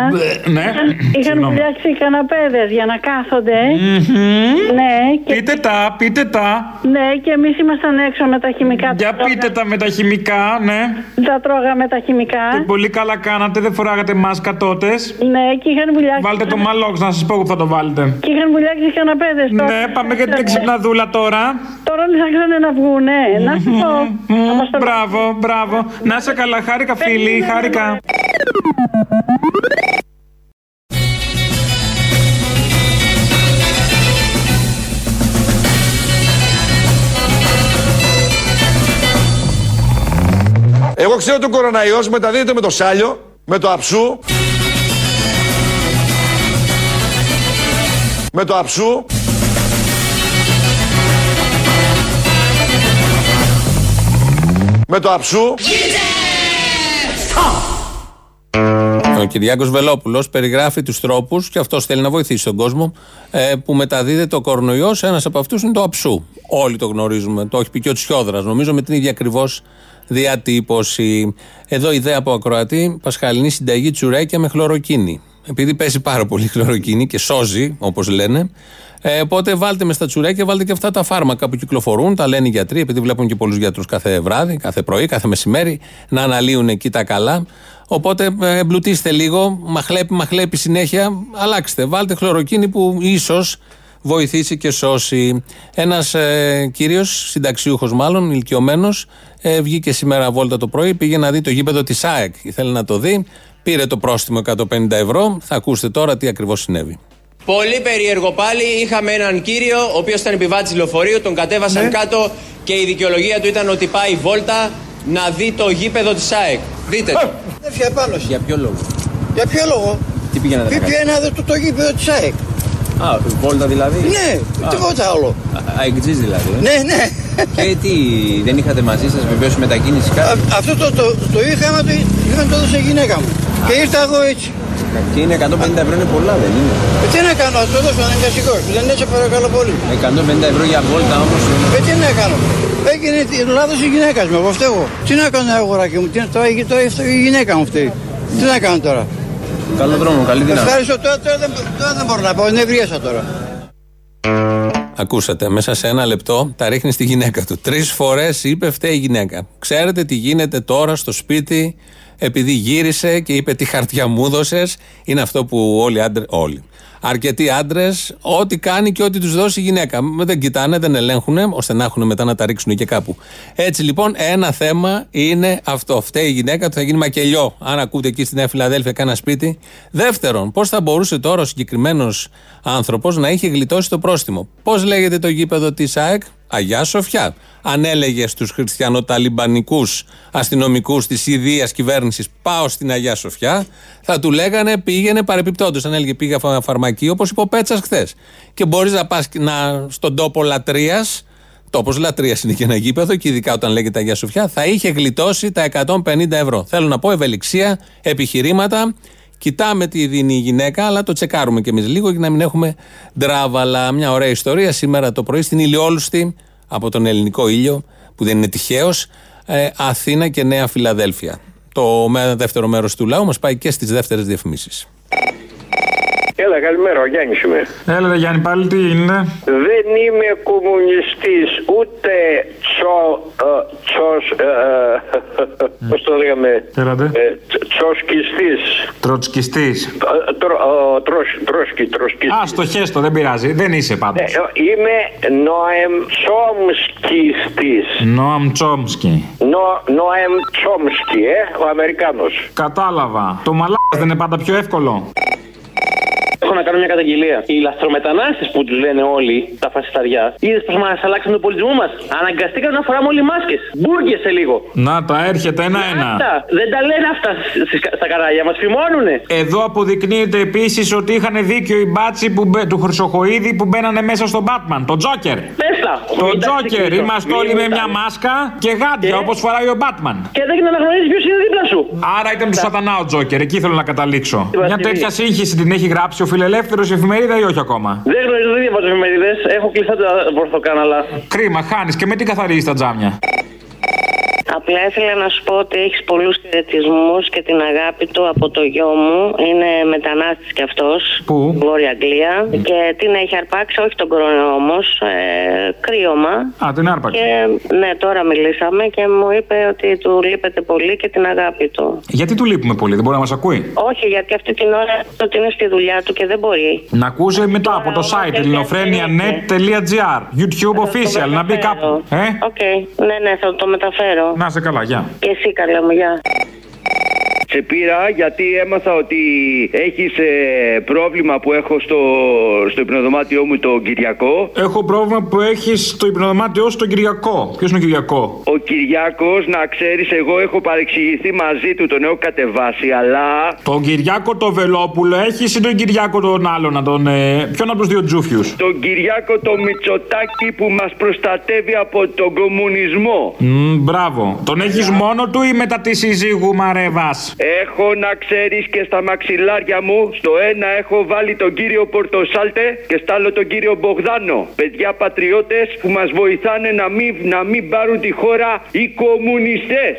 Ναι. Είχαν Συγγνώμη. φτιάξει καναπέδες για να κάθονται. Ναι, και, Πείτε τα, πείτε τα. ναι, και εμείς ήμασταν έξω με τα χημικά. Για πείτε τα με τα χημικά, ναι. Τα τρώγαμε τα χημικά. Και πολύ καλά κάνατε, δεν φοράγατε μάσκα τότε. Ναι, και είχαν βουλιάξει. Βάλτε το μαλόξ να σας πω που θα το βάλετε. Και είχαν βουλιάξει καναπέδε. Ναι, πάμε για την ξυπναδούλα τώρα. Τώρα ψάχνανε να βγουνε. Να σου πω. Μμμ, Μπράβο, μπράβο. Να σε καλά, χάρηκα φίλοι, χάρηκα. Εγώ ξέρω ότι ο κοροναϊός μεταδίδεται με το σάλιο, με το αψού, με το αψού, με το αψού. Ο Κυριάκος Βελόπουλος περιγράφει τους τρόπους και αυτός θέλει να βοηθήσει τον κόσμο ε, που μεταδίδεται ο κορονοϊός. Ένας από αυτούς είναι το αψού. Όλοι το γνωρίζουμε. Το έχει πει και ο Τσιόδρας. Νομίζω με την ίδια ακριβώς διατύπωση. Εδώ ιδέα από ακροατή. Πασχαλινή συνταγή τσουρέκια με χλωροκίνη. Επειδή παίζει πάρα πολύ χλωροκίνη και σώζει, όπως λένε. Ε, οπότε βάλτε μες στα τσουρέκια, βάλτε και αυτά τα φάρμακα που κυκλοφορούν, τα λένε οι γιατροί, επειδή βλέπουν και πολλούς γιατρούς κάθε βράδυ, κάθε πρωί, κάθε μεσημέρι, να αναλύουν εκεί τα καλά. Οπότε ε, εμπλουτίστε λίγο, μαχλέπει, μαχλέπει συνέχεια, αλλάξτε. Βάλτε χλωροκίνη που ίσως βοηθήσει και σώσει. Ένας ε, κύριος, συνταξιούχος μάλλον, ηλικιωμένος, ε, βγήκε σήμερα βόλτα το πρωί, πήγε να δει το γήπεδο της ΑΕΚ. Ήθελε να το δει, πήρε το πρόστιμο 150 ευρώ. Θα ακούσετε τώρα τι ακριβώς συνέβη. Πολύ περίεργο πάλι. Είχαμε έναν κύριο, ο οποίος ήταν επιβάτης λεωφορείου, τον κατέβασαν κάτω και η δικαιολογία του ήταν ότι πάει βόλτα να δει το γήπεδο της ΑΕΚ. Δείτε το. Έφυγε πάνω. Για ποιο λόγο; Για ποιο λόγο; Τι πήγαινε να Πήγε κάνει; να δει το, το γήπεδο της ΑΕΚ. Α, βόλτα δηλαδή; Ναι, τίποτα άλλο. Αεκτζή δηλαδή. ε. Ναι, ναι. Και τι, δεν είχατε μαζί σας βεβαίως μετακίνηση κάτι; Α- Αυτό το, το, το είχαμε, το, είχαμε το έδωσε η γυναίκα μου. Και ήρθα εγώ έτσι. Και είναι 150 ευρώ είναι πολλά, δεν είναι; Ε, τι να κάνω, ας το δώσω αναγκαστικός. Δεν έτσι παρακαλώ πολύ. 150 ευρώ για βόλτα όμως. Ε, τι να κάνω. Έγινε τη- λάθος η γυναίκα μου, εγώ φταίω. Τι να κάνω αγοράκι μου, τι, το, το, το, η γυναίκα μου φταίει. Τι να κάνω τώρα. Καλό δρόμο, καλή δύναμη. Ευχαριστώ, τώρα, τώρα, δεν, τώρα δεν μπορώ να πω, νευρίασα τώρα. Ακούσατε, μέσα σε ένα λεπτό τα ρίχνει στη γυναίκα του. Τρεις φορές είπε φταίει η γυναίκα. Ξέρετε τι γίνεται τώρα στο σπίτι, επειδή γύρισε και είπε τι χαρτιά μου έδωσες. Είναι αυτό που όλοι άντρε. Όλοι. Αρκετοί άντρες, ό,τι κάνει και ό,τι τους δώσει η γυναίκα. Δεν κοιτάνε, δεν ελέγχουν, ώστε να έχουν μετά να τα ρίξουν και κάπου. Έτσι λοιπόν, ένα θέμα είναι αυτό. Φταίει η γυναίκα, του θα γίνει μακελιό. Αν ακούτε εκεί στη Νέα Φιλαδέλφια κάνα σπίτι. Δεύτερον, πώς θα μπορούσε τώρα ο συγκεκριμένος άνθρωπος να είχε γλιτώσει το πρόστιμο. Πώς λέγεται το γήπεδο της ΑΕΚ, Αγιά Σοφιά. Αν έλεγες στου χριστιανοταλιμπανικούς αστυνομικούς της ιδίας κυβέρνησης πάω στην Αγιά Σοφιά, θα του λέγανε πήγαινε παρεπιπτόντως. Αν έλεγε πήγα φα- φαρμακείο, όπως είπε ο Πέτσας χθες. Και μπορείς να πας στον τόπο λατρείας, τόπος λατρείας είναι και ένα γήπεδο, και ειδικά όταν λέγεται Αγιά Σοφιά, θα είχε γλιτώσει τα 150 ευρώ. Θέλω να πω ευελιξία, επιχειρήματα. Κοιτάμε τι δίνει η γυναίκα, αλλά το τσεκάρουμε κι εμείς λίγο για να μην έχουμε ντράβαλα. Μια ωραία ιστορία σήμερα το πρωί στην Ηλιόλουστη, από τον ελληνικό ήλιο, που δεν είναι τυχαίος, Αθήνα και Νέα Φιλαδέλφια. Το με- δεύτερο μέρος του λαού μας πάει και στις δεύτερες διαφημίσεις. Έλα, καλημέρα, ο Γιάννης είμαι. Έλα, ρε Γιάννη, πάλι τι είναι; Δεν είμαι κομμουνιστής, ούτε τσο, ε, τσος, ε, ε, πώς το λέγαμε, Έλατε. ε, τσ- τσοσκιστής. Τροτσκιστή. Ε, τρο- ε, τρος- Τρόσκι, τροσκιστής. Α, στο χέστο, δεν πειράζει. Δεν είσαι πάντως. Ε, ε, Είμαι Νοεμ Τσόμσκιστής. Νόαμ Τσόμσκι. Νο- Νοεμ Τσόμσκι, ε, ο Αμερικάνος. Κατάλαβα. Το μαλάκας δεν είναι πάντα πιο εύκολο. Έχω να κάνω μια καταγγελία. Οι λαθρομετανάστες που τους λένε όλοι τα φασισταριά, είδες πως μας αλλάξαν τον πολιτισμό μας. Αναγκαστήκαμε να φοράμε όλοι μάσκες. Μπουργκε σε λίγο. Να τα έρχεται ένα-ένα. Αυτά. Δεν τα λένε αυτά στις- στα καράγια, μας φημώνουνε. Εδώ αποδεικνύεται επίσης ότι είχαν δίκιο οι μπάτσι που, μπε- του Χρυσοχοίδη που μπαίνανε μέσα στον Batman, τον Τζόκερ. Πέστα. Το Τζόκερ, είμαστε όλοι με μια μάσκα και γάντια όπως φοράει ο Batman. Και δεν αναγνωρίζει ποιος είναι δίπλα σου. Άρα ήταν του Σατανά ο Τζόκερ, εκεί θέλω να καταλήξω. Τι Μια βασιλεία. τέτοια σύγχυση την έχει γράψει ο φιλελεύθερος εφημερίδα ή όχι ακόμα; Δεν γνωρίζω, δεν διαβάζω εφημερίδες. Έχω κλειστά τα πορθοκάναλα. Κρίμα, χάνεις και με τι καθαρίζει τα τζάμια; Απλά ήθελα να σου πω ότι έχεις πολλούς χαιρετισμούς και την αγάπη του από το γιο μου. Είναι μετανάστης κι αυτός. Πού; Βόρεια Αγγλία. Και την έχει αρπάξει, όχι τον κορονοϊό όμως. Ε, κρύωμα. Α, την άρπαξε. Και ναι, τώρα μιλήσαμε και μου είπε ότι του λείπεται πολύ και την αγάπη του. Γιατί του λείπουμε πολύ, δεν μπορεί να μας ακούει; Όχι, γιατί αυτή την ώρα ότι είναι στη δουλειά του και δεν μπορεί. Να ακούσει μετά από το site ελληνοφρένια.net.gr YouTube official, να μπει κάπου. Ε; Οκ, ναι, ναι, θα το μεταφέρω. Να 'σαι καλά, γεια. Και εσύ καλά μου, γεια. Σε πήρα γιατί έμαθα ότι έχεις πρόβλημα που έχω στο, στο υπνοδωμάτιό μου τον Κυριακό. Έχω πρόβλημα που έχεις στο υπνοδωμάτιό σου τον Κυριακό. Ποιος είναι ο Κυριακό; Ο Κυριάκο, να ξέρεις, εγώ έχω παρεξηγηθεί μαζί του, τον έχω κατεβάσει, αλλά. Τον Κυριάκο το Βελόπουλο έχεις ή τον Κυριάκο τον άλλο να τον. Ε, ποιον από τους δύο τζούφιους; Τον Κυριάκο το Μητσοτάκι που μας προστατεύει από τον κομμουνισμό. Μμ, μπράβο. Τον έχεις μόνο του ή μετά τη συζύγου Μαρέβας; Έχω να ξέρεις και στα μαξιλάρια μου, στο ένα έχω βάλει τον κύριο Πορτοσάλτε και στο άλλο τον κύριο Μπογδάνο. Παιδιά πατριώτες που μας βοηθάνε να μην, να μην πάρουν τη χώρα οι κομμουνιστές.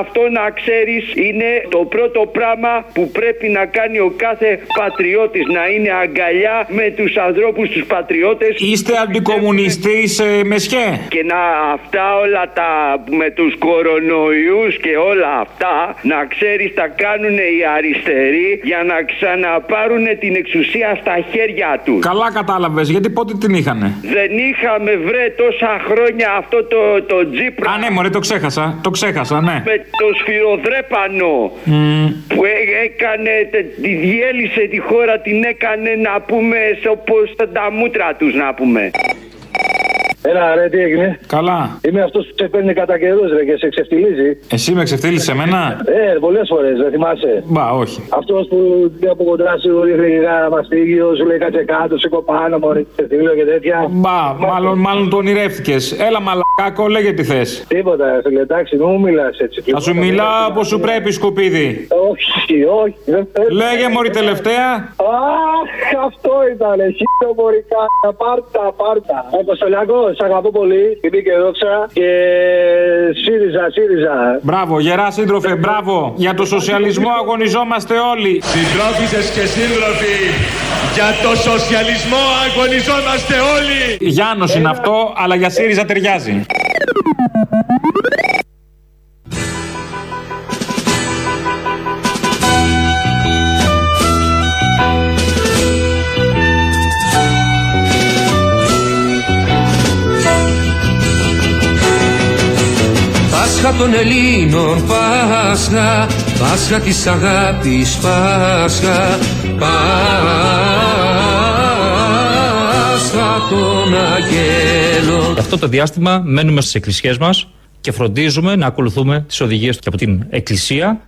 Αυτό να ξέρεις είναι το πρώτο πράγμα που πρέπει να κάνει ο κάθε πατριώτης. Να είναι αγκαλιά με τους ανθρώπους τους πατριώτες. Είστε αντικομουνιστής ε, μεσχέ; Και να αυτά όλα τα με τους κορονοϊούς και όλα αυτά να ξέρεις τα κάνουν οι αριστεροί για να ξαναπάρουν την εξουσία στα χέρια τους. Καλά κατάλαβες, γιατί πότε την είχανε; Δεν είχαμε βρε τόσα χρόνια αυτό το, το τζίπρα. Α, ναι, μωρέ, το ξέχασα. Το ξέχασα, ναι. Με το σφυροδρέπανο Μμ. που έ- έκανε, τε- τη διέλυσε τη χώρα, την έκανε να πούμε όπως τα μούτρα τους να πούμε. Έλα, ρε, τι έγινε; Καλά. Είμαι αυτός που σε παίρνει κατά καιρούς, ρε, και σε ξεφτιλίζει. Εσύ με ξεφτύλισες σε μένα. Ε, πολλές φορές, δεν θυμάσαι. Μπα, όχι. Αυτός που βγήκε από κοντά σου ρίχνει ένα μαστίγιο, σου λέει κάτσε κάτω, σήκω πάνω, μωρέ, ξεφτιλίο και τέτοια. Μπα, μάλλον, μάλλον το ονειρεύτηκε. Έλα, μαλακάκο, λέγε τι θες. Τίποτα, φίλε, εντάξει, μην μου μιλάς έτσι. Θα σου μιλάω όπως σου πρέπει, σκουπίδι. Όχι, όχι, δεν θέλω. Λέγε, Μωρή, τελευταία. Αχ, αυτό ήταν, χίλιο μωρικά. Πάρτα, πάρτα. Αποστολιακό, σ' αγαπώ πολύ. Τιμή και δόξα. Και ΣΥΡΙΖΑ, ΣΥΡΙΖΑ. Μπράβο, γερά σύντροφε, μπράβο. Για το σοσιαλισμό αγωνιζόμαστε όλοι. Συντρόφισσες και σύντροφοι, για το σοσιαλισμό αγωνιζόμαστε όλοι. Γιάννος είναι αυτό, αλλά για ΣΥΡΙΖΑ ταιριάζει. Πάσχα των Ελλήνων, Πάσχα, Πάσχα της αγάπης, Πάσχα, Πάσχα των Αγγέλων. Αυτό το διάστημα μένουμε στις εκκλησίες μας και φροντίζουμε να ακολουθούμε τις οδηγίες και από την εκκλησία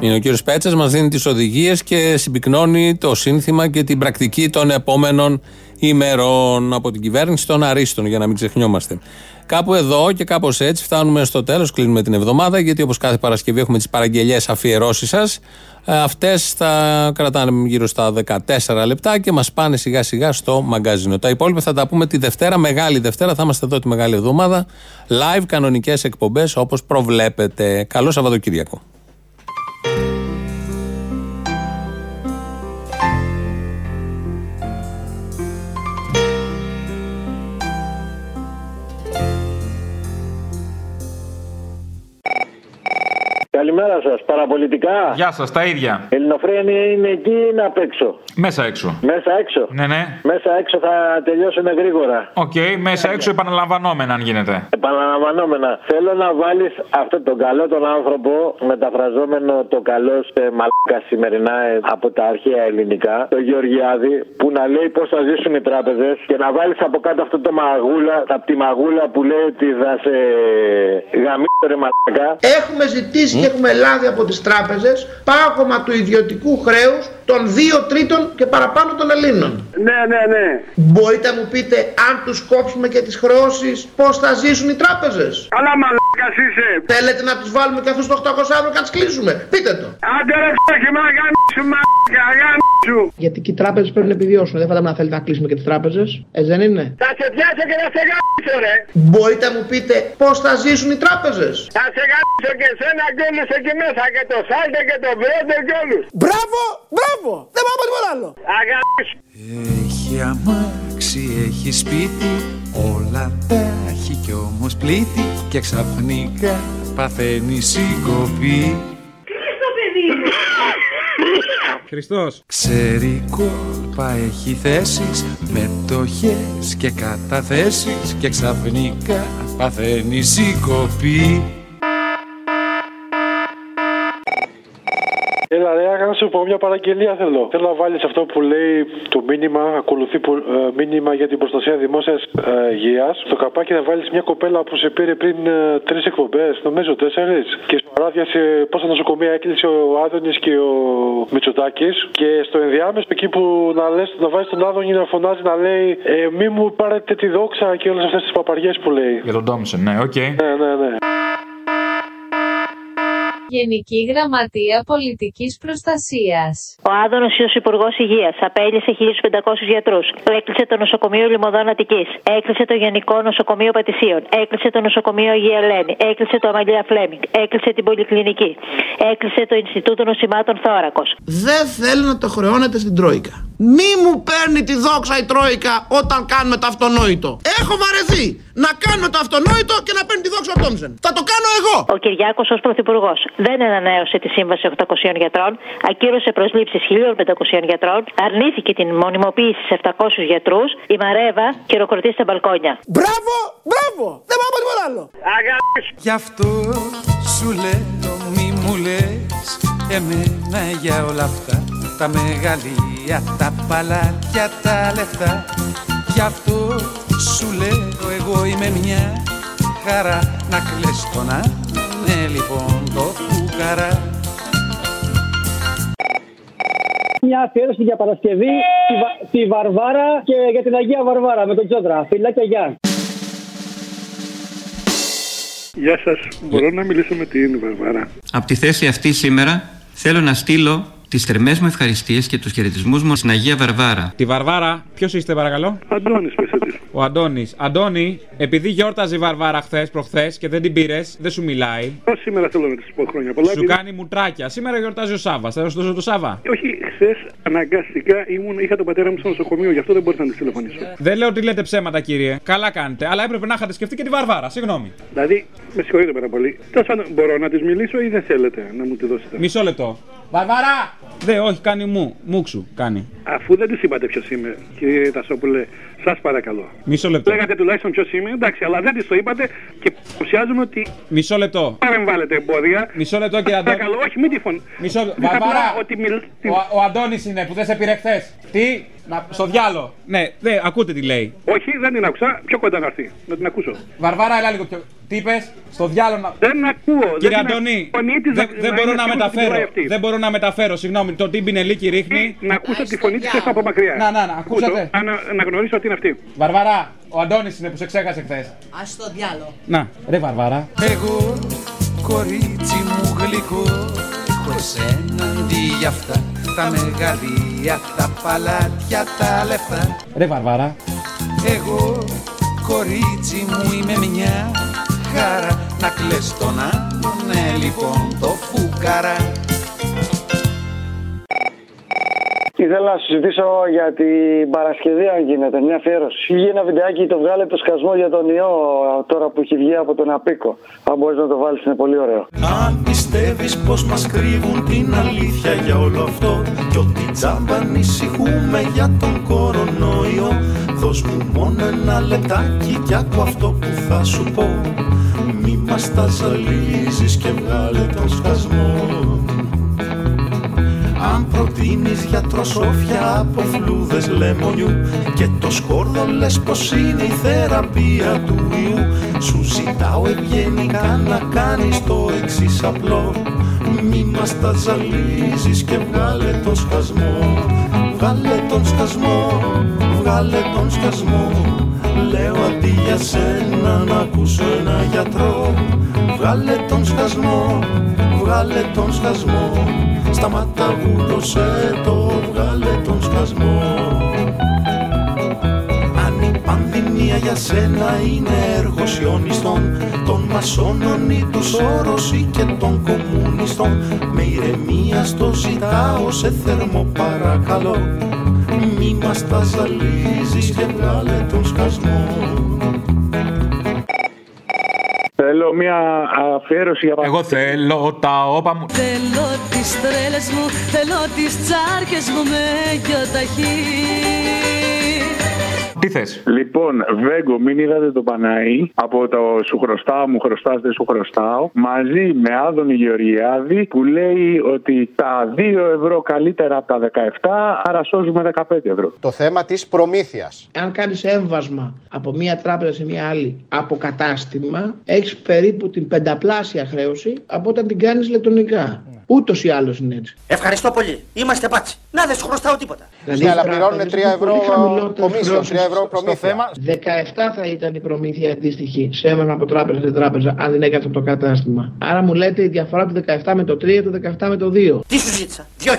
Είναι ο κύριος Πέτσας, μας δίνει τις οδηγίες και συμπυκνώνει το σύνθημα και την πρακτική των επόμενων ημερών από την κυβέρνηση των Αρίστων, για να μην ξεχνιόμαστε. Κάπου εδώ και κάπως έτσι φτάνουμε στο τέλος, κλείνουμε την εβδομάδα, γιατί όπως κάθε Παρασκευή έχουμε τις παραγγελίε αφιερώσεις σας. Αυτές θα κρατάνε γύρω στα 14 λεπτά και μας πάνε σιγά σιγά στο μαγκαζίνο. Τα υπόλοιπα θα τα πούμε τη Δευτέρα, Μεγάλη Δευτέρα. Θα είμαστε εδώ τη Μεγάλη Εβδομάδα. Live κανονικές εκπομπές όπως προβλέπετε. Καλό Σαββατοκύριακο. Καλημέρα σας, παραπολιτικά. Γεια σας, τα ίδια. Ελληνοφρένια είναι εκεί ή είναι απ' έξω; Μέσα έξω. Μέσα έξω; Ναι, ναι. Μέσα έξω θα τελειώσουν γρήγορα. Οκ, μέσα έξω επαναλαμβανόμενα αν γίνεται. Επαναλαμβανόμενα. Θέλω να βάλεις αυτόν τον καλό τον άνθρωπο, μεταφραζόμενο το καλό σε μαλάκα σημερινά ε, από τα αρχαία ελληνικά, το Γεωργιάδη, που να λέει πώς θα ζήσουν οι τράπεζες και να βάλεις από κάτω αυτό το μαγούλα, από τη μαγούλα που λέει ότι θα σε γαμίσω ρε μαλάκα. Έχουμε ζητήσει και έχουμε λάβει από τις τράπεζες πάγωμα του ιδιωτικού χρέους των 2 τρίτων και παραπάνω των Ελλήνων. Ναι, ναι, ναι. Μπορείτε να μου πείτε αν τους κόψουμε και τις χρεώσεις πώς θα ζήσουν οι τράπεζες; Καλά μαλάκας είσαι. Θέλετε να τους βάλουμε και αυτούς το 800 ευρώ και να τις κλείσουμε; Πείτε το. Άντε ρε ξέχει μα γάμισου μαλάκα, γάμισου. Γιατί και οι τράπεζες πρέπει να επιβιώσουν. Δεν φαντάμε να θέλετε να κλείσουμε και τις τράπεζες. Ε, δεν είναι; Θα σε πιάσω και θα σε γάμισω ρε. Μπορείτε να μου πείτε πώς θα ζήσουν οι τράπεζες; Θα σε γάμισω και εσένα και όλους εκεί μέσα και το σάλτε και το βρόντε και όλους. Μπράβο, μπράβο. Δεν πάω τίποτα άλλο. Αγάμισου. Έχει αμάξι, έχει σπίτι Όλα τα έχει κι όμως πλήτη Και ξαφνικά παθαίνει συγκοπή Χριστός. Ξέρει κόλπα, έχει θέσεις Μετοχές και καταθέσεις Και ξαφνικά παθαίνει συγκοπή Έλα, ρε, να σου πω μια παραγγελία θέλω. Θέλω να βάλεις αυτό που λέει το μήνυμα, ακολουθεί που, ε, μήνυμα για την προστασία δημόσιας ε, υγείας. Στο καπάκι να βάλεις μια κοπέλα που σε πήρε πριν ε, τρεις εκπομπές, νομίζω τέσσερις. Και στο ράδιασε πόσα νοσοκομεία έκλεισε ο Άδωνης και ο Μητσοτάκης. Και στο ενδιάμεσο εκεί που να, λες, να βάζεις τον Άδωνη να φωνάζει να λέει ε, Μη μου πάρετε τη δόξα και όλες αυτές τις παπαριές που λέει. Για τον Τόμσεν, ναι, οκ. Ναι, ναι, ναι. Γενική Γραμματεία Πολιτικής Προστασίας. Ο Άδωνις ως Υπουργός Υγείας απέλυσε 1.500 γιατρούς. Έκλεισε το νοσοκομείο Λοιμωδών Αττικής. Έκλεισε το Γενικό Νοσοκομείο Πατησίων. Έκλεισε το νοσοκομείο Αγία Ελένη. Έκλεισε το Αμαλία Φλέμινγκ. Έκλεισε την Πολυκλινική. Έκλεισε το Ινστιτούτο Νοσημάτων Θώρακο. Δεν θέλω να το χρεώνετε στην Τρόικα. Μη μου παίρνει τη δόξα η Τρόικα όταν κάνουμε το αυτονόητο. Έχω βαρεθεί να κάνουμε το αυτονόητο και να παίρνει τη δόξα ο Τόμσεν. Θα το κάνω εγώ. Ο Κυριάκος ως Πρωθυπουργός δεν ανανέωσε τη σύμβαση 800 γιατρών, ακύρωσε προσλήψεις 1.500 γιατρών, αρνήθηκε την μονιμοποίηση σε 700 γιατρούς, η Μαρέβα χειροκροτεί στα μπαλκόνια. Μπράβο, μπράβο. Δεν πάω τίποτα άλλο. Γι' αυτό σου λέω μη μου λες εμένα για όλα αυτά Τα μεγαλεία, τα παλάτια, τα λεφτά Γι' αυτό σου λέω εγώ είμαι μια χαρά Να κλαις τον ναι λοιπόν το φουκαρά Μια αφιέρωση για Παρασκευή στη, Βα- στη Βαρβάρα και για την Αγία Βαρβάρα με τον Τζόντρα. Φιλάκια, γεια. Γεια σας. Μπορώ να μιλήσω με την Βαρβάρα; Από τη θέση αυτή σήμερα θέλω να στείλω τις θερμές μου ευχαριστίες και τους χαιρετισμούς μου στην Αγία Βαρβάρα. Τη Βαρβάρα, ποιος είστε παρακαλώ; Αντώνης, πέσε της. Ο Αντώνης. Αντώνη, επειδή γιόρταζε η Βαρβάρα χθες προχθές και δεν την πήρες, δεν σου μιλάει. Ω σήμερα θέλω να της πω χρόνια πολλά. Σου επειδή- κάνει μουτράκια. Σήμερα γιορτάζει ο Σάβα. Θα σου δώσω το Σάβα. Όχι, χθες αναγκαστικά ήμουν, είχα τον πατέρα μου στο νοσοκομείο, γι' αυτό δεν μπορούσα να της τηλεφωνήσω. Δεν λέω ότι λέτε ψέματα, κύριε. Καλά κάνετε. Αλλά έπρεπε να είχατε σκεφτεί και τη Βαρβάρα. Συγγνώμη. Δηλαδή, με συγχωρείτε πάρα πολύ. Τέλος πάντων, μπορώ να της μιλήσω ή δεν θέλετε να μου τη δώσετε; Μισό λεπτό. Βαρβάρα! Δε, όχι, κάνει μου. Μουξου, κάνει. Αφού δεν τη είπατε ποιος είμαι, κύριε Τασόπουλε, σας παρακαλώ. Μισό λεπτό. Λέγατε τουλάχιστον ποιος είμαι, εντάξει, αλλά δεν τη το είπατε και παρουσιάζουμε ότι Μισό λεπτό. παρεμβάλλετε εμπόδια. Μισό λεπτό, κύριε Αντώνη. Παρακαλώ, όχι, μην τη φωνή. Μισό λεπτό. Είχα Βαρβάρα! απλά ότι μιλ... Ο, ο Αντώνης είναι που δεν σε πήρε χθες. Τι, να, στο διάλο. Ναι, ναι, ακούτε τι λέει. Όχι, δεν την άκουσα. Πιο κοντά να έρθει. Να την ακούσω. Βαρβάρα, έλα λίγο πιο. Τι είπες, στο διάλο να. Δεν ακούω. Κύριε δεν την Αντώνη, ακ- φωνή της δεν, να- δεν να μπορώ είναι να σίγουρη ότι μεταφέρω. μιλάει αυτή. Δεν μπορώ να μεταφέρω, συγγνώμη. Το τι μπινελίκι ρίχνει. Να ακούσω τη φωνή της από μακριά. Να, να, να, ακούσατε. Να, να, να γνωρίσω ότι είναι αυτή. Βαρβαρά, ο Αντώνης είναι που σε ξέχασε χθες. Α το διάλο. Να, ρε Βαρβάρα. Εγώ κορίτσι μου γλυκό Έχω εσένα αντί για αυτά Τα μεγαλεία, τα παλάτια, τα λεφτά Ρε Βαρβάρα. Εγώ κορίτσι μου είμαι μια χαρά Να κλαις τον άλλον, ναι λοιπόν το φουκαρά Ήθελα να συζητήσω για την Παρασκευή, αν γίνεται, μια αφιέρωση. Είχε ένα βιντεάκι, το βγάλε το σκασμό για τον ιό τώρα που έχει βγει από τον Απίκο. Αν μπορείς να το βάλεις, είναι πολύ ωραίο. Αν πιστεύεις πως μας κρύβουν την αλήθεια για όλο αυτό Κι ότι τζάμπα ανησυχούμε για τον κορονοϊό Δώσ' μου μόνο ένα λεπτάκι κι άκου αυτό που θα σου πω Μη μας τα ζαλίζεις και βγάλε τον σκασμό αν προτείνεις για τροσόφια από φλούδες λεμονιού Και το σκόρδο λες πως είναι η θεραπεία του ιού Σου ζητάω ευγενικά να κάνεις το εξής απλό. Μη μας τα ζαλίζεις και βγάλε τον σκασμό Βγάλε τον σκασμό, βγάλε τον σκασμό. Λέω αντί για σένα να ακούσω ένα γιατρό Βγάλε τον σκασμό, βγάλε τον σκασμό Σταμάτα βούλωσέ το, βγάλε τον σκασμό. Αν η πανδημία για σένα είναι έργος ιονιστών Των μασόνων ή τους Σόρος ή και των κομμουνιστών. Με ηρεμία στο ζητάω σε θερμό παρακαλώ. Μη μας τα ζαλίζεις και βγάλε τον σκασμό Θέλω μια αφιέρωση για Εγώ θέλω τα όπα μου. Θέλω τις τρέλες μου, θέλω τις τσάρκες μου με γιοταχή. Τι θες; Λοιπόν, Βέγκο, μην είδατε το Παναή από το Σου χρωστάω, μου χρωστάς, δεν σου χρωστάω. Μαζί με Άδωνη Γεωργιάδη που λέει ότι τα 2 ευρώ καλύτερα από τα 17, άρα σώζουμε 15 ευρώ. Το θέμα της προμήθειας. Αν κάνεις έμβασμα από μία τράπεζα σε μία άλλη από κατάστημα, έχεις περίπου την πενταπλάσια χρέωση από όταν την κάνεις ηλεκτρονικά. Ούτως ή άλλως είναι έτσι. Ευχαριστώ πολύ. Είμαστε πάτσι. Να δεν σου χρωστάω τίποτα. Ναι, αλλά πληρώνουν 3 ευρώ κομίσιο, 3 ευρώ προμήθεια. θέμα 17 θα ήταν η προμήθεια αντίστοιχη σε έμβασμα από τράπεζα σε τράπεζα, αν δεν έκανε από το κατάστημα. Άρα μου λέτε η διαφορά του 17 με το 3 το 17 με το 2. Τι σου ζήτησα; 2.000.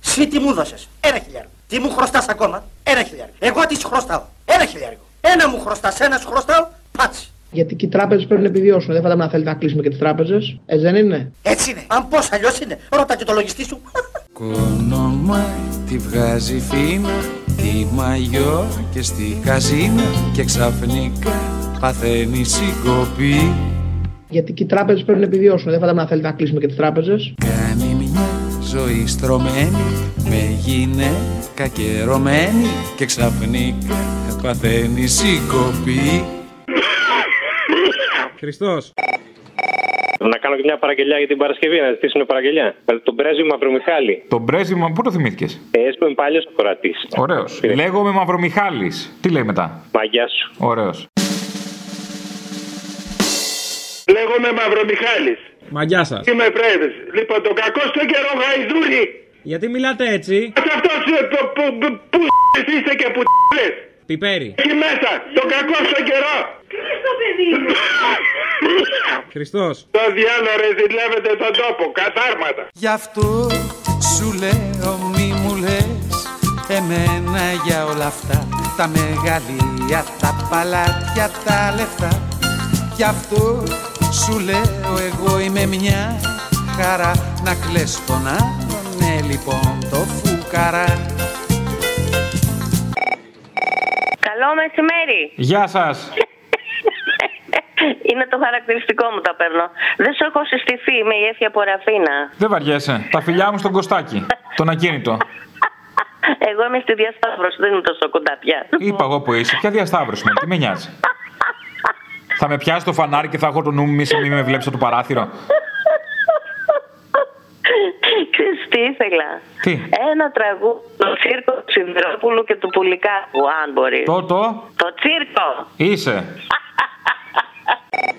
Συ τι μου δώσες. Ένα χιλιάρικο. Τι μου χρωστάς ακόμα; Ένα χιλιάρικο. Εγώ τι σου χρωστάω; Ένα χιλιάρικο. Ένα μου χρωστάς, ένα σου χρωστάω. Πάτσι. Γιατί και οι τράπεζες πρέπει να επιβιώσουν. Δεν φαντάζομαι να θέλετε να κλείσουμε και τις τράπεζες. Έτσι δεν είναι. Έτσι είναι. Αν πώς αλλιώς είναι. Ρώτα και το λογιστή σου. Κόνομα τη βγάζει φίνα Τη μαγιό και στη καζίνα Και ξαφνικά παθαίνει συγκοπή Γιατί και οι τράπεζες πρέπει να επιβιώσουν. Δεν φαντάζομαι να θέλετε να κλείσουμε και τις τράπεζες. Κάνει μια ζωή στρωμένη Με γυναίκα καιρωμένη Και ξαφνικά παθαίνει συγκοπή Χριστός. Να κάνω και μια παραγγελιά για την Παρασκευή, να ζητήσουμε παραγγελιά. Τον πρέσβη Μαυρομιχάλη. Τον πρέσβη, μα πού το θυμήθηκες; Ε, είμαι παλιός ακροατής. Ωραίος. Λέγομαι Μαυρομιχάλης. Τι λέει μετά; Μαγιά σου. Ωραίος. Λέγομαι Μαυρομιχάλης. Μαγιά σας. Είμαι πρέσβης. Λοιπόν, τον κακό στο καιρό γαϊδούρι. Γιατί μιλάτε έτσι; Αυτός ε, που, που, που, που είστε και που λες. Πιπέρι. Εκεί μέσα, τον κακό στο καιρό. Τι είναι στο παιδί μου. Χριστός. Το διάλογο ρε ζηλεύετε τον τόπο, κατάρματα. Γι' αυτό σου λέω μη μου λες Εμένα για όλα αυτά Τα μεγαλεία, τα παλάτια, τα λεφτά Γι' αυτό σου λέω εγώ είμαι μια χαρά Να κλαις τον άλλον, ναι λοιπόν το φουκαρά Καλό μεσημέρι. Γεια σας. Είναι το χαρακτηριστικό μου τα παίρνω. Δεν σου έχω συστηθεί, είμαι η Έφια από Ραφίνα. Δεν βαριέσαι. Τα φιλιά μου στον Κωστάκι. Τον ακίνητο. Εγώ είμαι στη διασταύρωση, δεν είμαι τόσο κοντά πια. Είπα εγώ που είσαι. Ποια διασταύρωση με, τι με νοιάζει; θα με πιάσει το φανάρι και θα έχω το νου μου μη σε μη με βλέπεις από το παράθυρο. Ξέρεις τι ήθελα; Τι; Ένα τραγούδι το τσίρκο του Σιδηρόπουλου και του Πουλικάκου, αν μπορείς. Το, το. Το τσίρκο. Είσαι.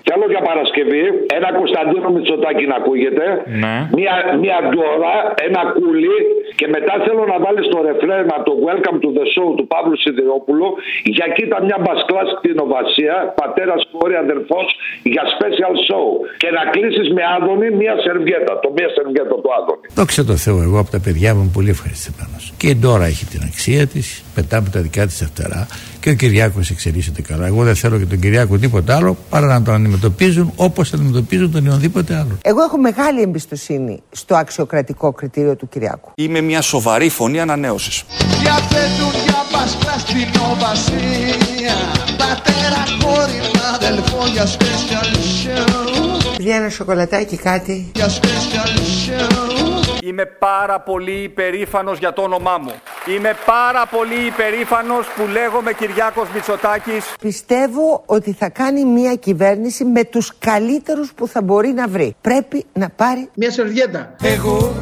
Κι άλλο για Παρασκευή, ένα Κωνσταντίνο Μητσοτάκη να ακούγεται. Ναι. Μία, μία ντόρα, ένα κούλι και μετά θέλω να βάλεις το ρεφρέμα το Welcome to the Show του Παύλου Σιδηρόπουλου για κοίτα μια μπασκλάς στην Οβασία, πατέρας κόρη, αδερφός για special show. Και να κλείσεις με Άδωνη μία σερβιέτα, το μία σερβιέτα του Άδωνη. Δόξα τω Θεώ, εγώ από τα παιδιά μου είμαι πολύ ευχαριστημένο. Και η Ντόρα έχει την αξία της, πετάμε τα δικά της φτερά και ο Κυριάκος εξελίσσεται καλά. Εγώ δεν θέλω και τον Κυριάκο τίποτα άλλο παρά να τον αντιμετωπίζουν όπως αντιμετωπίζουν τον οποιονδήποτε άλλο. Εγώ έχω μεγάλη εμπιστοσύνη στο αξιοκρατικό κριτήριο του Κυριάκου. Είμαι μια σοβαρή φωνή ανανέωσης. Διαθέτουν για πασκλά στην Οβασία Πατέρα, κόρη, αδελφό για special show Παιδιά ένα σοκολατάκι κάτι. Για special show Είμαι πάρα πολύ υπερήφανος για το όνομά μου. Είμαι πάρα πολύ υπερήφανος που λέγομαι Κυριάκος Μητσοτάκης. Πιστεύω ότι θα κάνει μια κυβέρνηση με τους καλύτερους που θα μπορεί να βρει. Πρέπει να πάρει μια σερβιέτα. Εγώ,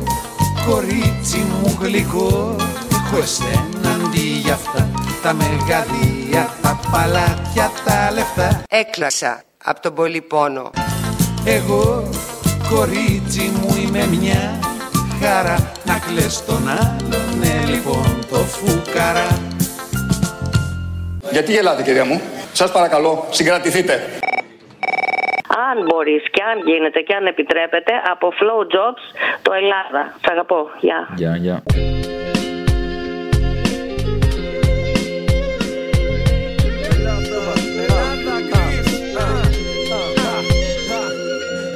κορίτσι μου γλυκό, έχω εσένα αντί για αυτά. Τα μεγαλεία, τα παλάτια, τα λεφτά. Έκλασα από τον πολύ πόνο. Εγώ, κορίτσι μου είμαι μια χαρά Να κλαις τον άλλον, ναι λοιπόν το φουκαρά Γιατί γελάτε κυρία μου; Σας παρακαλώ, συγκρατηθείτε. Αν μπορείς και αν γίνεται και αν επιτρέπετε, από Flow Jobs το Ελλάδα. Σ' αγαπώ. Γεια. Γεια, γεια.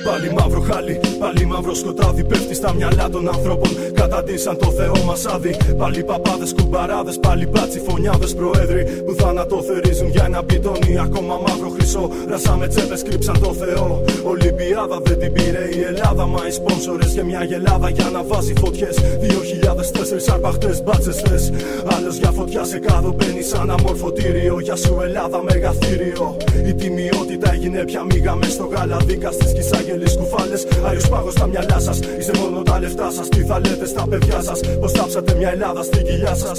Πάλι μαύρο χάλι, πάλι μαύρο σκοτάδι Πέφτει στα μυαλά των ανθρώπων Καταντήσαν το Θεό μας άδει Πάλι παπάδες σκουπίδια Κουμπαράδες πάλι μπάτσι, φωνιάδες προέδροι που θανατοθερίζουν για ένα μπιτόνι. Ακόμα μαύρο χρυσό, ράσα με τσέπες κρύψαν το Θεό. Ολυμπιάδα δεν την πήρε η Ελλάδα, μα οι σπόνσορες και μια γελάδα για να βάζει φωτιές. 2004 αρπαχτές μπάτσες θες. Άλλος για φωτιά σε κάδο μπαίνει σαν αμορφωτήριο. Για σου Ελλάδα μεγαθύριο. Η τιμιότητα έγινε πια μίγα μες στο γαλαδίκα στι κυσάγελε κουφάλες. Άριο πάγο στα μυαλά σας. Είστε μόνο τα λεφτά σας. Τι θα λέτε στα παιδιά σας. Πω θάψατε μια Ελλάδα στην κοιλιά σας.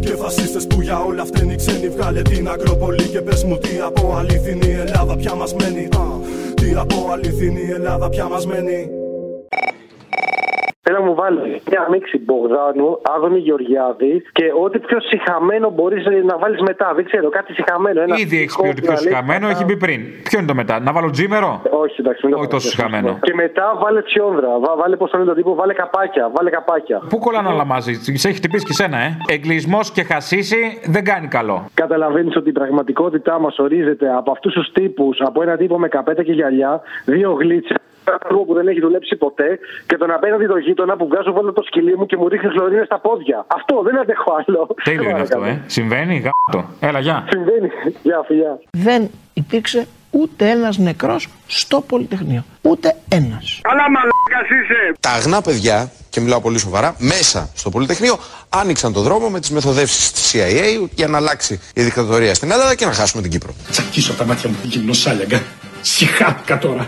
Και φασίστες που για όλα αυτά είναι ξένοι. Βγάλε την Ακρόπολη και πες μου τι από αληθινή Ελλάδα πια μας μένει. Α, Τι από αληθινή Ελλάδα πια μας μένει. Θέλω να μου βάλει μια μίξη Μπογδάνου, Άδωνη Γεωργιάδη και ό,τι πιο συχαμένο μπορείς να βάλεις μετά. Δεν ξέρω, κάτι συχαμένο. Ένα Ήδη έχεις πει ότι πιο συχαμένο, έχει πει πριν. Ποιο είναι το μετά, να βάλω τζίμερο; Όχι, εντάξει, μην το Όχι τόσο συχαμένο. Και μετά βάλε τσιόνδρα. Βά- Βάλε πώς τον τύπο, βάλε καπάκια. Βάλε καπάκια. Πού κολλάνε όλα μαζί, σε έχει χτυπήσει και σένα, ε; Εγκλισμός και χασίσει δεν κάνει καλό. Καταλαβαίνεις ότι η πραγματικότητά μας ορίζεται από αυτούς τους τύπους, από ένα τύπο με καπέτα και γυαλιά, δύο γλίτσε, ένα άνθρωπο που δεν έχει δουλέψει ποτέ και τον απέναντι το γείτονα που βγάζω βόλτα το σκυλί μου και μου ρίχνεις χλωρίνε στα πόδια. Αυτό δεν αντέχω άλλο. Τέλειο είναι αυτό, ε. Συμβαίνει, γάτο. Έλα, γεια. Συμβαίνει. Γεια, φιλιά. Δεν υπήρξε ούτε ένας νεκρός στο Πολυτεχνείο. Ούτε ένας. Καλά μαλάκας είσαι. Τα αγνά παιδιά, και μιλάω πολύ σοβαρά, μέσα στο Πολυτεχνείο άνοιξαν το δρόμο με τις μεθοδεύσεις της CIA για να αλλάξει η δικτατορία στην Ελλάδα και να χάσουμε την Κύπρο. Τσακίσω από τα μάτια μου την γυμνοσάλιαγκα. Συχάθηκα τώρα.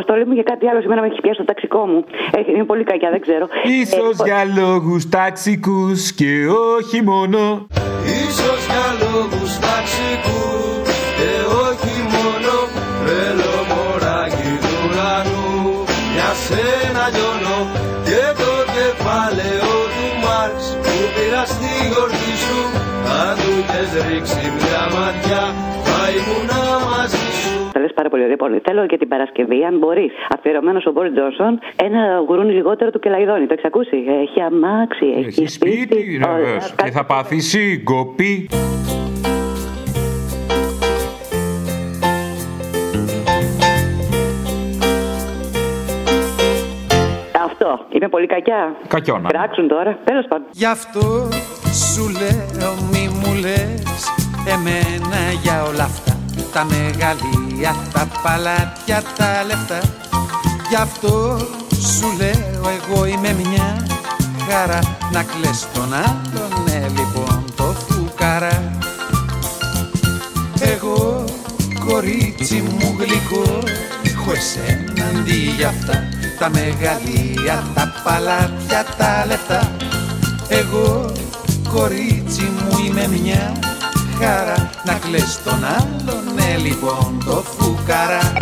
Αποστολή μου για κάτι άλλο σήμερα με έχεις πιάσει το ταξικό μου. Έχει- Είναι πολύ κακιά, δεν ξέρω. Ίσως για λόγους ταξικούς και όχι μόνο. Ίσως για λόγους ταξικούς και όχι μόνο Θέλω μωράκι του ουρανού για σένα λιώνω Και το κεφάλαιο του Μάρξ που πήρα στη γιορτή σου Αν του είχες ρίξει μια ματιά θα ήμουνα πάρα πολύ ωραία. Λοιπόν, θέλω για την Παρασκευή, αν μπορείς, αφιερωμένος στον Μπόρις Τζόνσον, ένα γουρούνι λιγότερο του Κελαϊδόνι. Το έχεις ακούσει; Έχει αμάξι, έχει, Έχει σπίτι, βεβαίω. Και θα πάθει σύγκοπη. Αυτό. Είναι πολύ κακιά. Κακιόνα. Κράξουν τώρα. Τέλος πάντων. Γι' αυτό σου λέω μη μου λες εμένα για όλα αυτά Τα μεγαλεία, τα παλάτια, τα λεφτά. Γι' αυτό σου λέω εγώ είμαι μια χαρά. Να κλαις τον άλλον, ναι λοιπόν το φουκαρά. Εγώ κορίτσι μου γλυκό Έχω εσένα αντί για αυτά. Τα μεγαλεία, τα παλάτια, τα λεφτά. Εγώ κορίτσι μου είμαι μια χαρά Να κλαις τον άλλον, ναι λοιπόν το φουκαρά